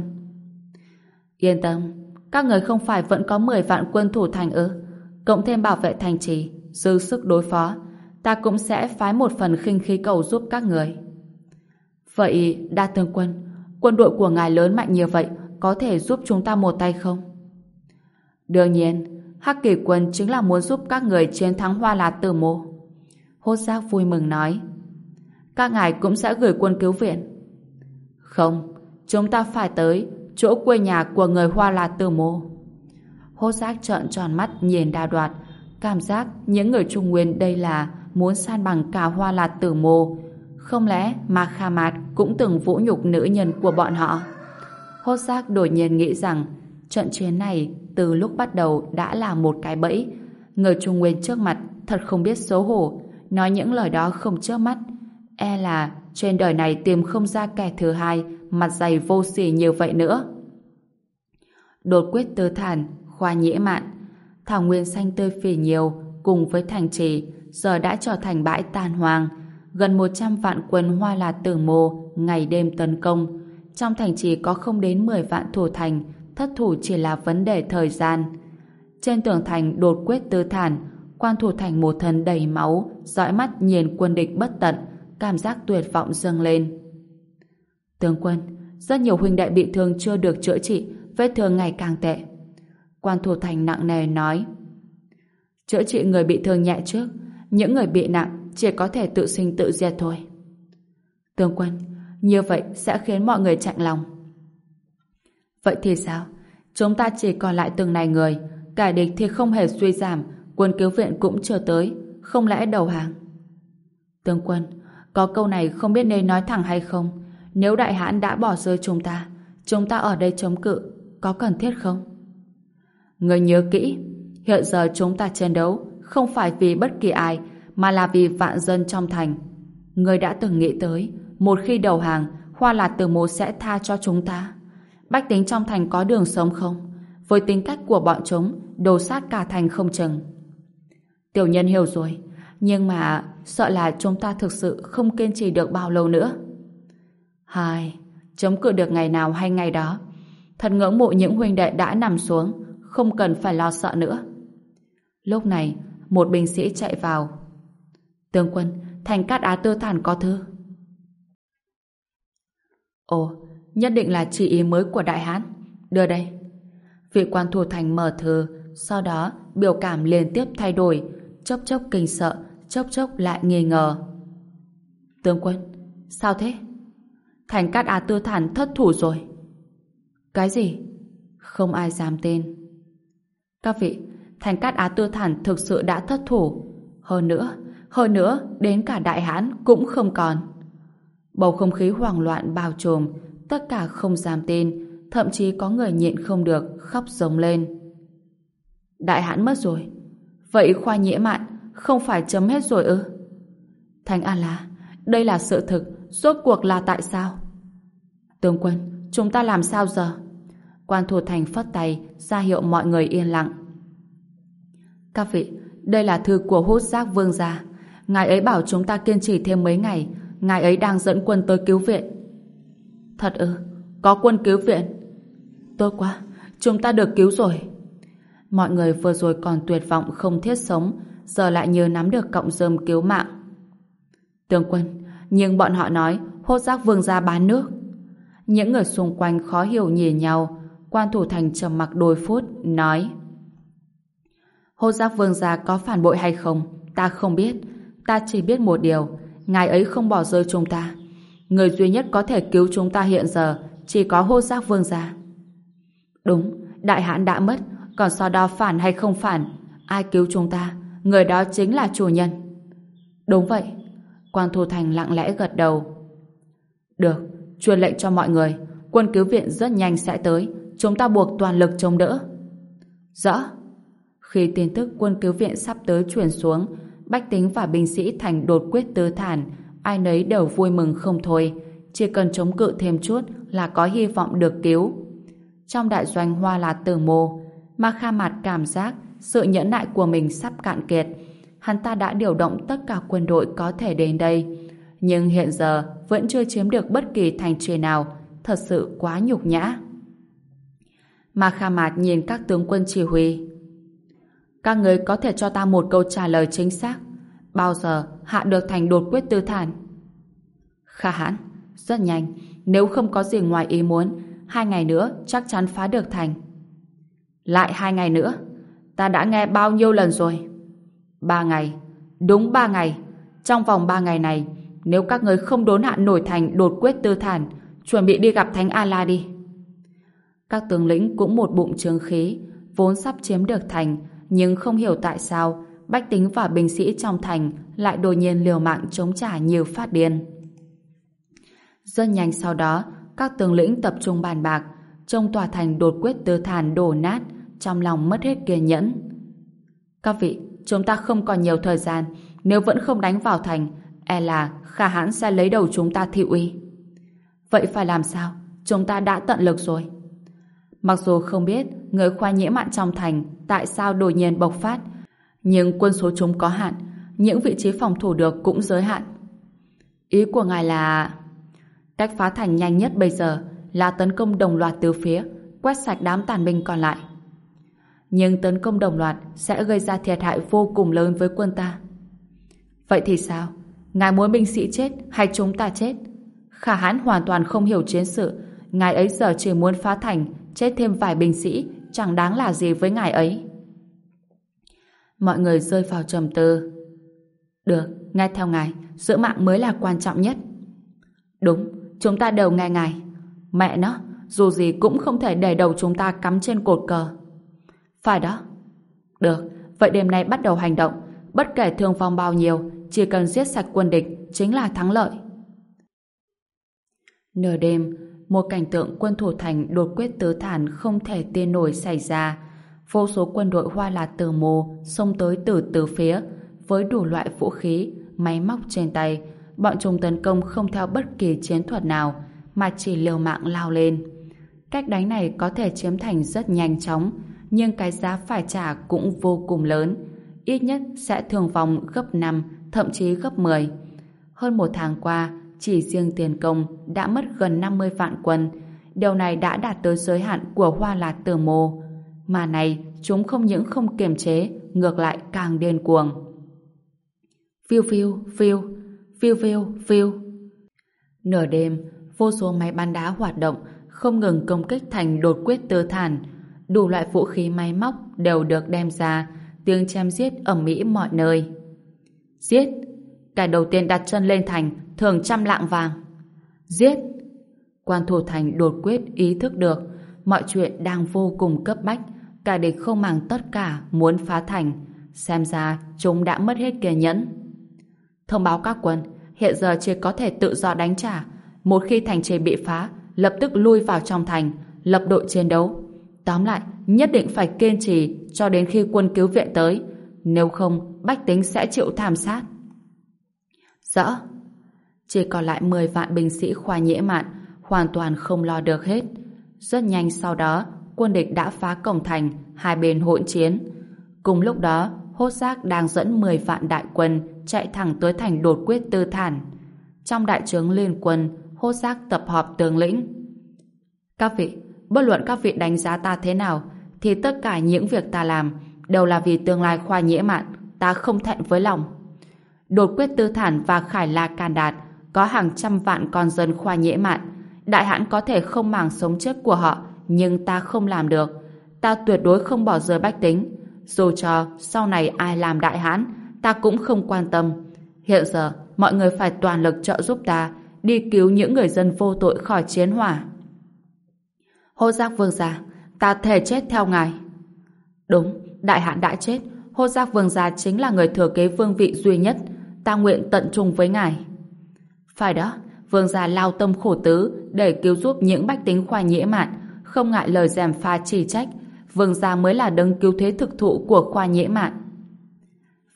Yên tâm, các người không phải vẫn có 10 vạn quân thủ thành ư? Cộng thêm bảo vệ thành trì, dư sức đối phó, ta cũng sẽ phái một phần khinh khí cầu giúp các người. Vậy, đa tướng quân, quân đội của ngài lớn mạnh như vậy, có thể giúp chúng ta một tay không? Đương nhiên, Hắc Kỳ quân chính là muốn giúp các người chiến thắng Hoa Lạt Tử Mộ. Hốt giác vui mừng nói. các ngài cũng sẽ gửi quân cứu viện. Không, chúng ta phải tới chỗ quê nhà của người Hoa Lạt Tử Mô. Hốt giác trợn tròn mắt nhìn đa đoạt, cảm giác những người Trung Nguyên đây là muốn san bằng cả Hoa Lạt Tử Mô. Không lẽ mà Kha Mạt cũng từng vũ nhục nữ nhân của bọn họ? Hốt giác đột nhiên nghĩ rằng trận chiến này từ lúc bắt đầu đã là một cái bẫy. Người Trung Nguyên trước mặt thật không biết xấu hổ, nói những lời đó không trước mắt. E là trên đời này tìm không ra kẻ thứ hai mặt dày vô sỉ như vậy nữa. Đột quyết tư thản, khoa nhĩ mạn, thảo nguyên xanh tươi phì nhiều cùng với thành trì giờ đã trở thành bãi tàn hoàng. Gần 100 vạn quân hoa là tử mồ ngày đêm tấn công. Trong thành trì có không đến 10 vạn thủ thành, thất thủ chỉ là vấn đề thời gian. Trên tường thành đột quyết tư thản, quan thủ thành một thân đầy máu, dõi mắt nhìn quân địch bất tận, cảm giác tuyệt vọng dâng lên. Tướng quân, rất nhiều huynh đệ bị thương chưa được chữa trị, vết thương ngày càng tệ. Quan thủ thành nặng nề nói, chữa trị người bị thương nhẹ trước, những người bị nặng chỉ có thể tự sinh tự diệt thôi. Tướng quân, như vậy sẽ khiến mọi người chạnh lòng. Vậy thì sao? Chúng ta chỉ còn lại từng này người, kẻ địch thì không hề suy giảm, quân cứu viện cũng chưa tới, không lẽ đầu hàng? Tướng quân, có câu này không biết nên nói thẳng hay không? Nếu đại hãn đã bỏ rơi chúng ta, chúng ta ở đây chống cự, có cần thiết không? Người nhớ kỹ, hiện giờ chúng ta chiến đấu không phải vì bất kỳ ai, mà là vì vạn dân trong thành. Người đã từng nghĩ tới, một khi đầu hàng, Hoa Lạt Từ Mộ sẽ tha cho chúng ta. Bách tính trong thành có đường sống không? Với tính cách của bọn chúng, đồ sát cả thành không chừng. Tiểu nhân hiểu rồi, nhưng mà sợ là chúng ta thực sự không kiên trì được bao lâu nữa. Hai, chống cự được ngày nào hay ngày đó. Thật ngưỡng mộ những huynh đệ đã nằm xuống, không cần phải lo sợ nữa. Lúc này, một binh sĩ chạy vào. Tướng quân, thành cát á tư thản có thư. Ồ, nhất định là chỉ ý mới của đại hán. Đưa đây. Vị quan thủ thành mở thư, sau đó biểu cảm liên tiếp thay đổi, chốc chốc kinh sợ, chốc chốc lại nghi ngờ. Tướng quân, sao thế? Thành Cát Á Tư Thản thất thủ rồi. Cái gì? Không ai dám tên. Các vị, Thành Cát Á Tư Thản thực sự đã thất thủ. Hơn nữa, hơn nữa, đến cả đại hãn cũng không còn. Bầu không khí hoảng loạn bao trùm, tất cả không dám tin, thậm chí có người nhịn không được, khóc giống lên. Đại hãn mất rồi. Vậy khoa nhĩa mạn không phải chấm hết rồi ư? Thành An là, đây là sự thực, Rốt cuộc là tại sao? Tướng quân, chúng ta làm sao giờ? Quan thủ thành phất tay, ra hiệu mọi người yên lặng. Các vị, đây là thư của hút giác vương gia. Ngài ấy bảo chúng ta kiên trì thêm mấy ngày. Ngài ấy đang dẫn quân tới cứu viện. Thật ư? Có quân cứu viện? Tốt quá, chúng ta được cứu rồi. Mọi người vừa rồi còn tuyệt vọng không thiết sống, giờ lại như nắm được cộng dơm cứu mạng. Tướng quân, nhưng bọn họ nói hốt giác vương gia bán nước. Những người xung quanh khó hiểu nhìn nhau, quan thủ thành trầm mặc đôi phút, nói Hốt giác vương gia có phản bội hay không? Ta không biết. Ta chỉ biết một điều, ngài ấy không bỏ rơi chúng ta. Người duy nhất có thể cứu chúng ta hiện giờ chỉ có hô giác vương gia. Đúng, đại hãn đã mất, còn so đo phản hay không phản, ai cứu chúng ta, người đó chính là chủ nhân. Đúng vậy, Quan Thu Thành lặng lẽ gật đầu. Được, truyền lệnh cho mọi người. Quân cứu viện rất nhanh sẽ tới. Chúng ta buộc toàn lực chống đỡ. Rõ. Khi tin tức quân cứu viện sắp tới truyền xuống, bách tính và binh sĩ thành đột quyết tư thản, ai nấy đều vui mừng không thôi. Chỉ cần chống cự thêm chút là có hy vọng được cứu. Trong đại doanh hoa là tử mô, Ma Kha Mạt cảm giác sự nhẫn nại của mình sắp cạn kiệt hắn ta đã điều động tất cả quân đội có thể đến đây. Nhưng hiện giờ vẫn chưa chiếm được bất kỳ thành trì nào, thật sự quá nhục nhã. Ma Kha Mạt nhìn các tướng quân chỉ huy. Các người có thể cho ta một câu trả lời chính xác. Bao giờ hạ được thành đột quyết tư thản? khả hãn, rất nhanh. Nếu không có gì ngoài ý muốn, hai ngày nữa chắc chắn phá được thành. Lại hai ngày nữa. Ta đã nghe bao nhiêu lần rồi. Ba ngày. Đúng ba ngày. Trong vòng ba ngày này, Nếu các người không đốn hạ nổi thành đột quyết tư thản, chuẩn bị đi gặp Thánh A-La đi. Các tướng lĩnh cũng một bụng trường khí, vốn sắp chiếm được thành, nhưng không hiểu tại sao bách tính và binh sĩ trong thành lại đột nhiên liều mạng chống trả nhiều phát điên. Rất nhanh sau đó, các tướng lĩnh tập trung bàn bạc, trong tòa thành đột quyết tư thản đổ nát, trong lòng mất hết kiên nhẫn. Các vị, chúng ta không còn nhiều thời gian, nếu vẫn không đánh vào thành, e là Khả Hãn sẽ lấy đầu chúng ta thị uy. Vậy phải làm sao? Chúng ta đã tận lực rồi. Mặc dù không biết người khoa nhiễm mạn trong thành tại sao đột nhiên bộc phát, nhưng quân số chúng có hạn, những vị trí phòng thủ được cũng giới hạn. Ý của ngài là... Cách phá thành nhanh nhất bây giờ là tấn công đồng loạt từ phía, quét sạch đám tàn binh còn lại. Nhưng tấn công đồng loạt sẽ gây ra thiệt hại vô cùng lớn với quân ta. Vậy thì sao? Ngài muốn binh sĩ chết hay chúng ta chết? Khả hãn hoàn toàn không hiểu chiến sự. Ngài ấy giờ chỉ muốn phá thành, chết thêm vài binh sĩ, chẳng đáng là gì với ngài ấy. Mọi người rơi vào trầm tư. Được, nghe theo ngài, giữ mạng mới là quan trọng nhất. Đúng, chúng ta đều nghe ngài. Mẹ nó, dù gì cũng không thể để đầu chúng ta cắm trên cột cờ. Phải đó. Được, vậy đêm nay bắt đầu hành động. Bất kể thương vong bao nhiêu, chỉ cần giết sạch quân địch chính là thắng lợi. Nửa đêm, một cảnh tượng quân thủ thành đột quyết tứ thản không thể tiên nổi xảy ra. Vô số quân đội hoa lạt từ mồ xông tới từ từ phía với đủ loại vũ khí, máy móc trên tay. Bọn chúng tấn công không theo bất kỳ chiến thuật nào mà chỉ liều mạng lao lên. Cách đánh này có thể chiếm thành rất nhanh chóng nhưng cái giá phải trả cũng vô cùng lớn. Ít nhất sẽ thường vòng gấp 5 thậm chí gấp 10. Hơn một tháng qua, chỉ riêng tiền công đã mất gần 50 vạn quân. Điều này đã đạt tới giới hạn của hoa lạt tử mô. Mà này, chúng không những không kiềm chế, ngược lại càng điên cuồng. Phiêu phiêu, phiêu, phiêu phiêu, phiêu. Nửa đêm, vô số máy bắn đá hoạt động, không ngừng công kích thành đột quyết tư thản. Đủ loại vũ khí máy móc đều được đem ra, tiếng chém giết ở Mỹ mọi nơi. Giết! cả đầu tiên đặt chân lên thành thường trăm lạng vàng. Giết! Quan thủ thành đột quyết ý thức được mọi chuyện đang vô cùng cấp bách cả địch không màng tất cả muốn phá thành xem ra chúng đã mất hết kiên nhẫn. Thông báo các quân hiện giờ chỉ có thể tự do đánh trả một khi thành trì bị phá lập tức lui vào trong thành lập đội chiến đấu. Tóm lại, nhất định phải kiên trì cho đến khi quân cứu viện tới nếu không, bách tính sẽ chịu thảm sát. Rõ. Chỉ còn lại 10 vạn binh sĩ khoa nhễ mạn, hoàn toàn không lo được hết. Rất nhanh sau đó, quân địch đã phá cổng thành, hai bên hỗn chiến. Cùng lúc đó, hốt giác đang dẫn 10 vạn đại quân chạy thẳng tới thành đột quyết tư thản. Trong đại trướng liên quân, hốt giác tập họp tướng lĩnh. Các vị, bất luận các vị đánh giá ta thế nào, thì tất cả những việc ta làm đều là vì tương lai khoa nhễ mạn, ta không thẹn với lòng. Đột quyết tư thản và khải la can đạt có hàng trăm vạn con dân khoa nhễ mạn. Đại hãn có thể không màng sống chết của họ, nhưng ta không làm được. Ta tuyệt đối không bỏ rơi bách tính. Dù cho sau này ai làm đại hãn, ta cũng không quan tâm. Hiện giờ, mọi người phải toàn lực trợ giúp ta đi cứu những người dân vô tội khỏi chiến hỏa. Hô giác vương gia, ta thề chết theo ngài. Đúng, đại hạn đã chết, hô giác vương gia chính là người thừa kế vương vị duy nhất, ta nguyện tận trung với ngài. Phải đó, vương gia lao tâm khổ tứ để cứu giúp những bách tính khoa nhễ mạn, không ngại lời dèm pha chỉ trách, vương gia mới là đấng cứu thế thực thụ của khoa nhễ mạn.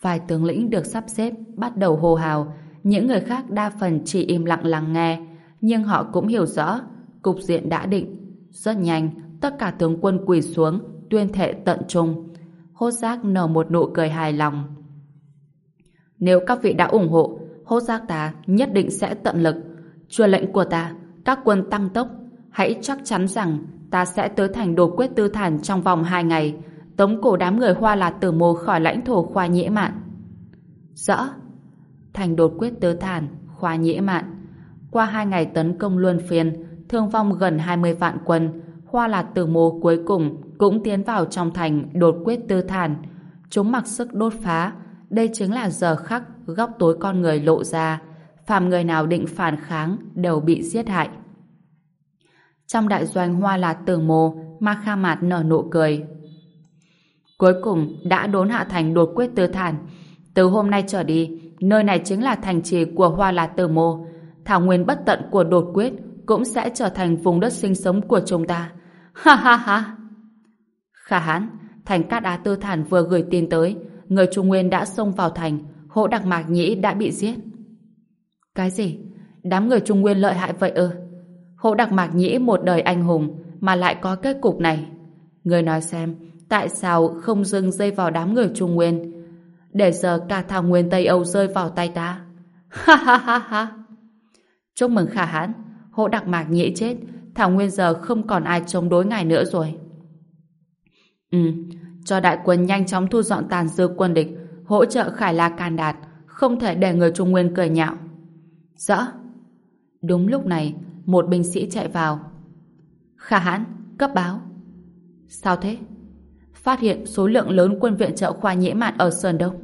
Vài tướng lĩnh được sắp xếp bắt đầu hô hào, những người khác đa phần chỉ im lặng lắng nghe, nhưng họ cũng hiểu rõ, cục diện đã định. Rất nhanh, tất cả tướng quân quỳ xuống, tuyên thệ tận trung. Hốt giác nở một nụ cười hài lòng. Nếu các vị đã ủng hộ, hốt giác ta nhất định sẽ tận lực. Truyền lệnh của ta, các quân tăng tốc, hãy chắc chắn rằng ta sẽ tới thành đồ quyết tư thản trong vòng hai ngày, tống cổ đám người hoa lạt tử mồ khỏi lãnh thổ khoa nhễ mạn. Rõ. Thành đột quyết tư thản, khoa nhễ mạn. Qua hai ngày tấn công luân phiên, thương vong gần 20 vạn quân, hoa lạt tử mồ cuối cùng cũng tiến vào trong thành đột quyết tư thản. Chúng mặc sức đốt phá. Đây chính là giờ khắc góc tối con người lộ ra. phàm người nào định phản kháng đều bị giết hại. Trong đại doanh hoa là tử mồ, Ma Kha Mạt nở nụ cười. Cuối cùng đã đốn hạ thành đột quyết tư thản. Từ hôm nay trở đi, nơi này chính là thành trì của hoa là tử mồ. Thảo nguyên bất tận của đột quyết cũng sẽ trở thành vùng đất sinh sống của chúng ta. Ha ha ha! Khả hãn, thành Cát Á Tư Thản vừa gửi tin tới, người Trung Nguyên đã xông vào thành, hộ đặc mạc nhĩ đã bị giết. Cái gì? Đám người Trung Nguyên lợi hại vậy ư? Hộ đặc mạc nhĩ một đời anh hùng mà lại có kết cục này. Người nói xem, tại sao không dừng dây vào đám người Trung Nguyên? Để giờ cả thảo nguyên Tây Âu rơi vào tay ta. <laughs> Ha ha ha ha! Chúc mừng khả hãn, hộ đặc mạc nhĩ chết, thảo nguyên giờ không còn ai chống đối ngài nữa rồi. Ừ, cho đại quân nhanh chóng thu dọn tàn dư quân địch, hỗ trợ Khải La can đạt, không thể để người Trung Nguyên cười nhạo. Rõ. Đúng lúc này, một binh sĩ chạy vào. Khả hãn, cấp báo. Sao thế? Phát hiện số lượng lớn quân viện trợ khoa nhễ mạn ở Sơn Đông.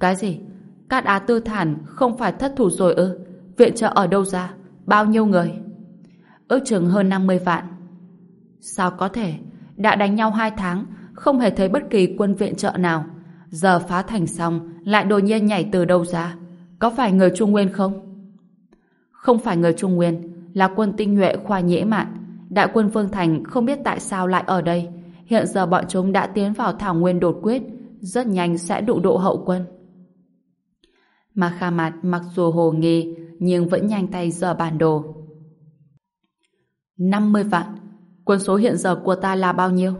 Cái gì? Cát Á Tư Thản không phải thất thủ rồi ư? Viện trợ ở đâu ra? Bao nhiêu người? Ước chừng hơn 50 vạn. Sao có thể? Đã đánh nhau hai tháng, không hề thấy bất kỳ quân viện trợ nào. Giờ phá thành xong, lại đột nhiên nhảy từ đâu ra? Có phải người Trung Nguyên không? Không phải người Trung Nguyên, là quân tinh nhuệ khoa nhễ mạn. Đại quân Vương Thành không biết tại sao lại ở đây. Hiện giờ bọn chúng đã tiến vào thảo nguyên đột quyết, rất nhanh sẽ đụ độ hậu quân. Mà Kha Mạt mặc dù hồ nghi, nhưng vẫn nhanh tay dở bản đồ. 50 vạn. Quân số hiện giờ của ta là bao nhiêu?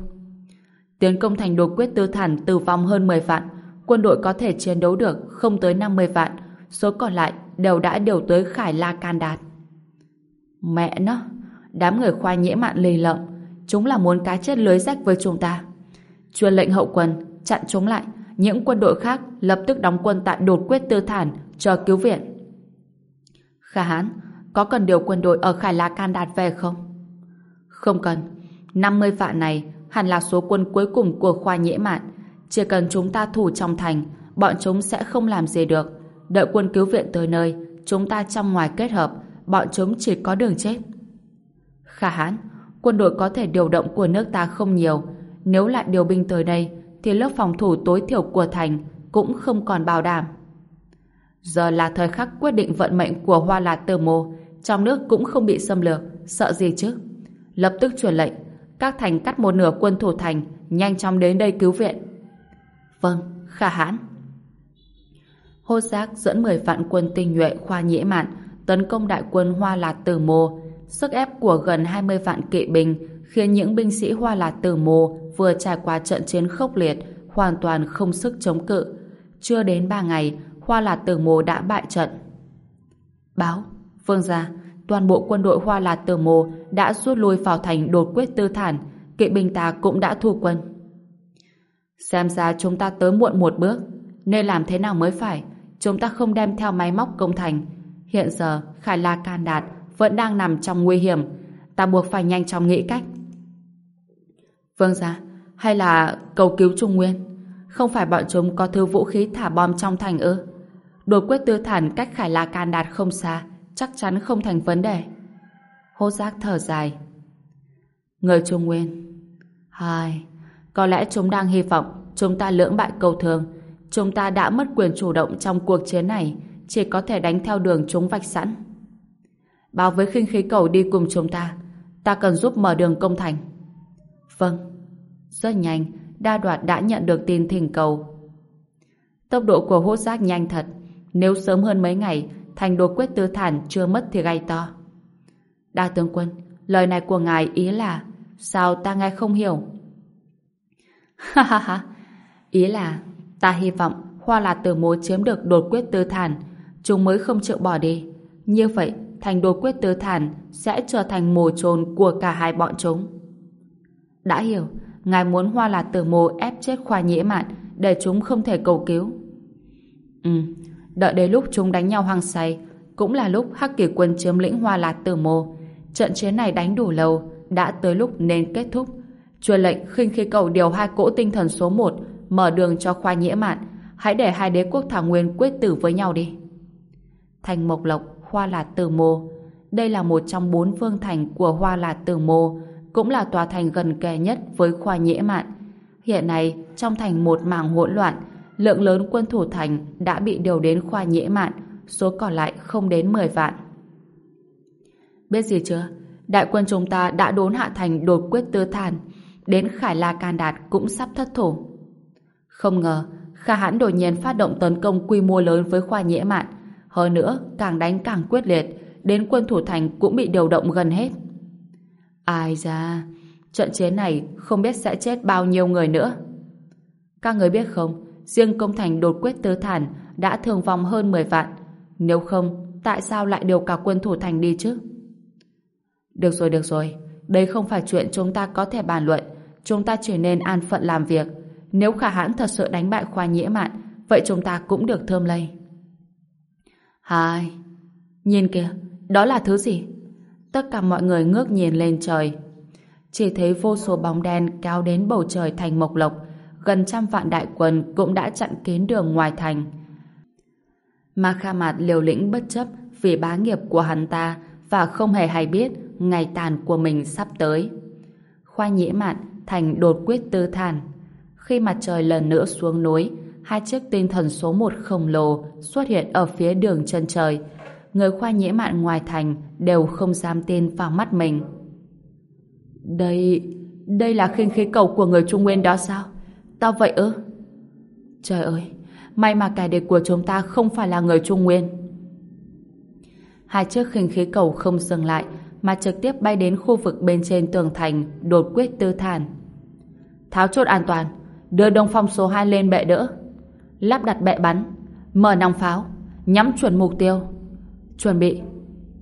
Tiến công thành đột quyết tư thản tử vong hơn 10 vạn. Quân đội có thể chiến đấu được không tới 50 vạn. Số còn lại đều đã điều tới Khải La Can Đạt. Mẹ nó! Đám người khoa nhễ mạn lì lợm. Chúng là muốn cá chết lưới rách với chúng ta. Chuyên lệnh hậu quân, chặn chúng lại. Những quân đội khác lập tức đóng quân tại đột quyết tư thản chờ cứu viện. Khả hán, có cần điều quân đội ở Khải La Can Đạt về không? Không cần. 50 vạn này hẳn là số quân cuối cùng của khoa nhễ mạn. Chỉ cần chúng ta thủ trong thành, bọn chúng sẽ không làm gì được. Đợi quân cứu viện tới nơi, chúng ta trong ngoài kết hợp, bọn chúng chỉ có đường chết. Khả hãn, quân đội có thể điều động của nước ta không nhiều. Nếu lại điều binh tới đây, thì lớp phòng thủ tối thiểu của thành cũng không còn bảo đảm. Giờ là thời khắc quyết định vận mệnh của Hoa Lạt Tơ Mô, trong nước cũng không bị xâm lược, sợ gì chứ? Lập tức truyền lệnh, các thành cắt một nửa quân thủ thành, nhanh chóng đến đây cứu viện. Vâng, khả hãn. Hô giác dẫn 10 vạn quân tinh nhuệ khoa nhĩ mạn tấn công đại quân Hoa Lạt Tử Mô. Sức ép của gần 20 vạn kỵ binh khiến những binh sĩ Hoa Lạt Tử Mô vừa trải qua trận chiến khốc liệt hoàn toàn không sức chống cự. Chưa đến 3 ngày, Hoa Lạt Tử Mô đã bại trận. Báo, Vương gia, toàn bộ quân đội Hoa Lạt Tử Mồ đã rút lui vào thành đột quyết tư thản, kỵ binh ta cũng đã thu quân. Xem ra chúng ta tới muộn một bước, nên làm thế nào mới phải? Chúng ta không đem theo máy móc công thành. Hiện giờ, Khải La Can Đạt vẫn đang nằm trong nguy hiểm. Ta buộc phải nhanh chóng nghĩ cách. Vương gia, hay là cầu cứu Trung Nguyên? Không phải bọn chúng có thứ vũ khí thả bom trong thành ư? Đột quyết tư thản cách Khải La Can Đạt không xa, chắc chắn không thành vấn đề. Hô giác thở dài. Người Trung Nguyên. Hai, có lẽ chúng đang hy vọng chúng ta lưỡng bại cầu thường. Chúng ta đã mất quyền chủ động trong cuộc chiến này, chỉ có thể đánh theo đường chúng vạch sẵn. Báo với khinh khí cầu đi cùng chúng ta. Ta cần giúp mở đường công thành. Vâng. Rất nhanh, đa đoạt đã nhận được tin thỉnh cầu. Tốc độ của hốt giác nhanh thật. Nếu sớm hơn mấy ngày, thành đột quyết tư thản chưa mất thì gay to. Đa tướng quân, lời này của ngài ý là sao ta nghe không hiểu? Ha ha ha, ý là ta hy vọng Hoa là Tử Mối chiếm được đột quyết tư thản, chúng mới không chịu bỏ đi. Như vậy, thành đột quyết tư thản sẽ trở thành mồ trồn của cả hai bọn chúng. Đã hiểu, ngài muốn Hoa là Tử mồ ép chết khoa nhĩ mạn để chúng không thể cầu cứu. Ừ, đợi đến lúc chúng đánh nhau hoang say, cũng là lúc Hắc Kỳ quân chiếm lĩnh Hoa Lạt Tử Mô. Trận chiến này đánh đủ lâu, đã tới lúc nên kết thúc. Truyền lệnh khinh khí cầu điều hai cỗ tinh thần số 1 mở đường cho khoa nhĩa mạn hãy để hai đế quốc thảo nguyên quyết tử với nhau đi thành Mộc Lộc, Hoa Lạt Tử Mô. Đây là một trong bốn vương thành của Hoa Lạt Tử Mô, cũng là tòa thành gần kề nhất với khoa nhĩa mạn. Hiện nay, trong thành một mảng hỗn loạn, lượng lớn quân thủ thành đã bị điều đến khoa nhễ mạn, số còn lại không đến 10 vạn. Biết gì chưa? Đại quân chúng ta đã đốn hạ thành đột quyết tư thàn đến Khải La Can Đạt cũng sắp thất thủ. Không ngờ, Kha Hãn đột nhiên phát động tấn công quy mô lớn với khoa nhễ mạn, hơn nữa càng đánh càng quyết liệt, đến quân thủ thành cũng bị điều động gần hết. Ai ra, trận chiến này không biết sẽ chết bao nhiêu người nữa. Các người biết không, riêng công thành đột quyết tứ thản đã thương vong hơn 10 vạn. Nếu không, tại sao lại điều cả quân thủ thành đi chứ? Được rồi, được rồi. Đây không phải chuyện chúng ta có thể bàn luận. Chúng ta chỉ nên an phận làm việc. Nếu khả hãn thật sự đánh bại khoa nhĩa mạn, vậy chúng ta cũng được thơm lây. Hai. Nhìn kìa, đó là thứ gì? Tất cả mọi người ngước nhìn lên trời. Chỉ thấy vô số bóng đen kéo đến bầu trời thành mộc lộc, gần trăm vạn đại quân cũng đã chặn kín đường ngoài thành. Ma Kha Mạt liều lĩnh bất chấp vì bá nghiệp của hắn ta và không hề hay biết ngày tàn của mình sắp tới. Khoa nhĩ mạn thành đột quyết tư thản. Khi mặt trời lần nữa xuống núi, hai chiếc tinh thần số một khổng lồ xuất hiện ở phía đường chân trời. Người khoa nhĩ mạn ngoài thành đều không dám tin vào mắt mình. Đây... đây là khinh khí cầu của người Trung Nguyên đó sao? Tao vậy ư? Trời ơi, may mà kẻ địch của chúng ta không phải là người Trung Nguyên. Hai chiếc khinh khí cầu không dừng lại, mà trực tiếp bay đến khu vực bên trên tường thành, đột quyết tư thản. Tháo chốt an toàn, đưa đông phong số 2 lên bệ đỡ. Lắp đặt bệ bắn, mở nòng pháo, nhắm chuẩn mục tiêu. Chuẩn bị.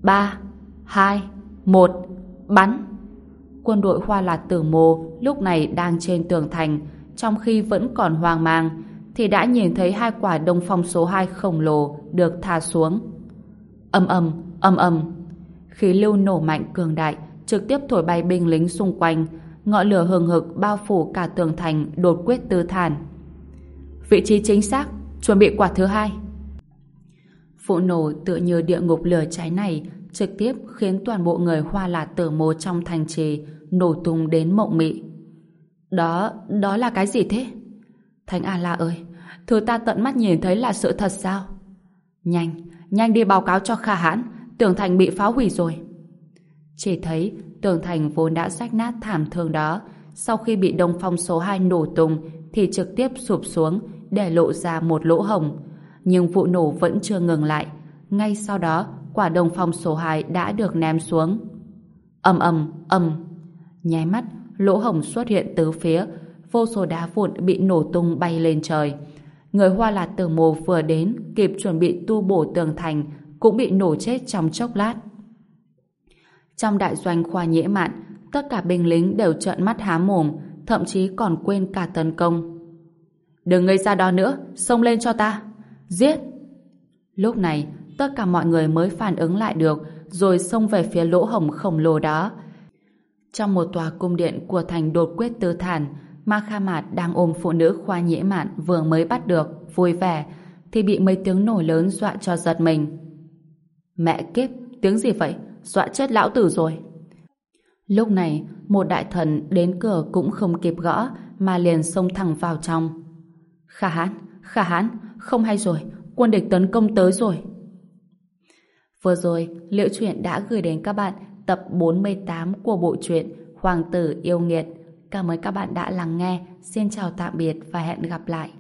3, 2, 1, bắn. Quân đội Hoa Lạt Tử Mô lúc này đang trên tường thành, trong khi vẫn còn hoang mang, thì đã nhìn thấy hai quả đông phong số 2 khổng lồ được thả xuống. Âm âm, âm âm. Khí lưu nổ mạnh cường đại, trực tiếp thổi bay binh lính xung quanh, ngọn lửa hừng hực bao phủ cả tường thành đột quyết tư thản. Vị trí chính xác, chuẩn bị quả thứ hai. Vụ nổ tựa như địa ngục lửa cháy này trực tiếp khiến toàn bộ người hoa lạt tử mô trong thành trì nổ tung đến mộng mị. Đó, đó là cái gì thế? Thánh A-la ơi, thứ ta tận mắt nhìn thấy là sự thật sao? Nhanh, nhanh đi báo cáo cho Kha Hãn, tường thành bị phá hủy rồi. Chỉ thấy tường thành vốn đã rách nát thảm thương đó, sau khi bị đông phong số 2 nổ tung thì trực tiếp sụp xuống để lộ ra một lỗ hồng. Nhưng vụ nổ vẫn chưa ngừng lại. Ngay sau đó, quả đồng phong số 2 đã được ném xuống. ầm ầm ầm Nháy mắt, lỗ hổng xuất hiện tứ phía, vô số đá vụn bị nổ tung bay lên trời. Người Hoa Lạt Tử Mồ vừa đến, kịp chuẩn bị tu bổ tường thành, cũng bị nổ chết trong chốc lát. Trong đại doanh khoa nhễ mạn, tất cả binh lính đều trợn mắt há mồm, thậm chí còn quên cả tấn công. Đừng ngây ra đó nữa, xông lên cho ta. Giết! Lúc này, tất cả mọi người mới phản ứng lại được, rồi xông về phía lỗ hổng khổng lồ đó. Trong một tòa cung điện của thành đột quyết tư thản, Ma Kha Mạt đang ôm phụ nữ khoa nhễ mạn vừa mới bắt được, vui vẻ, thì bị mấy tiếng nổ lớn dọa cho giật mình. Mẹ kiếp, tiếng gì vậy? Dọa chết lão tử rồi. Lúc này, một đại thần đến cửa cũng không kịp gõ, mà liền xông thẳng vào trong. Khả hãn, khả hãn, không hay rồi, quân địch tấn công tới rồi. Vừa rồi, Liệu Chuyện đã gửi đến các bạn tập 48 của bộ truyện Hoàng tử yêu nghiệt. Cảm ơn các bạn đã lắng nghe. Xin chào tạm biệt và hẹn gặp lại.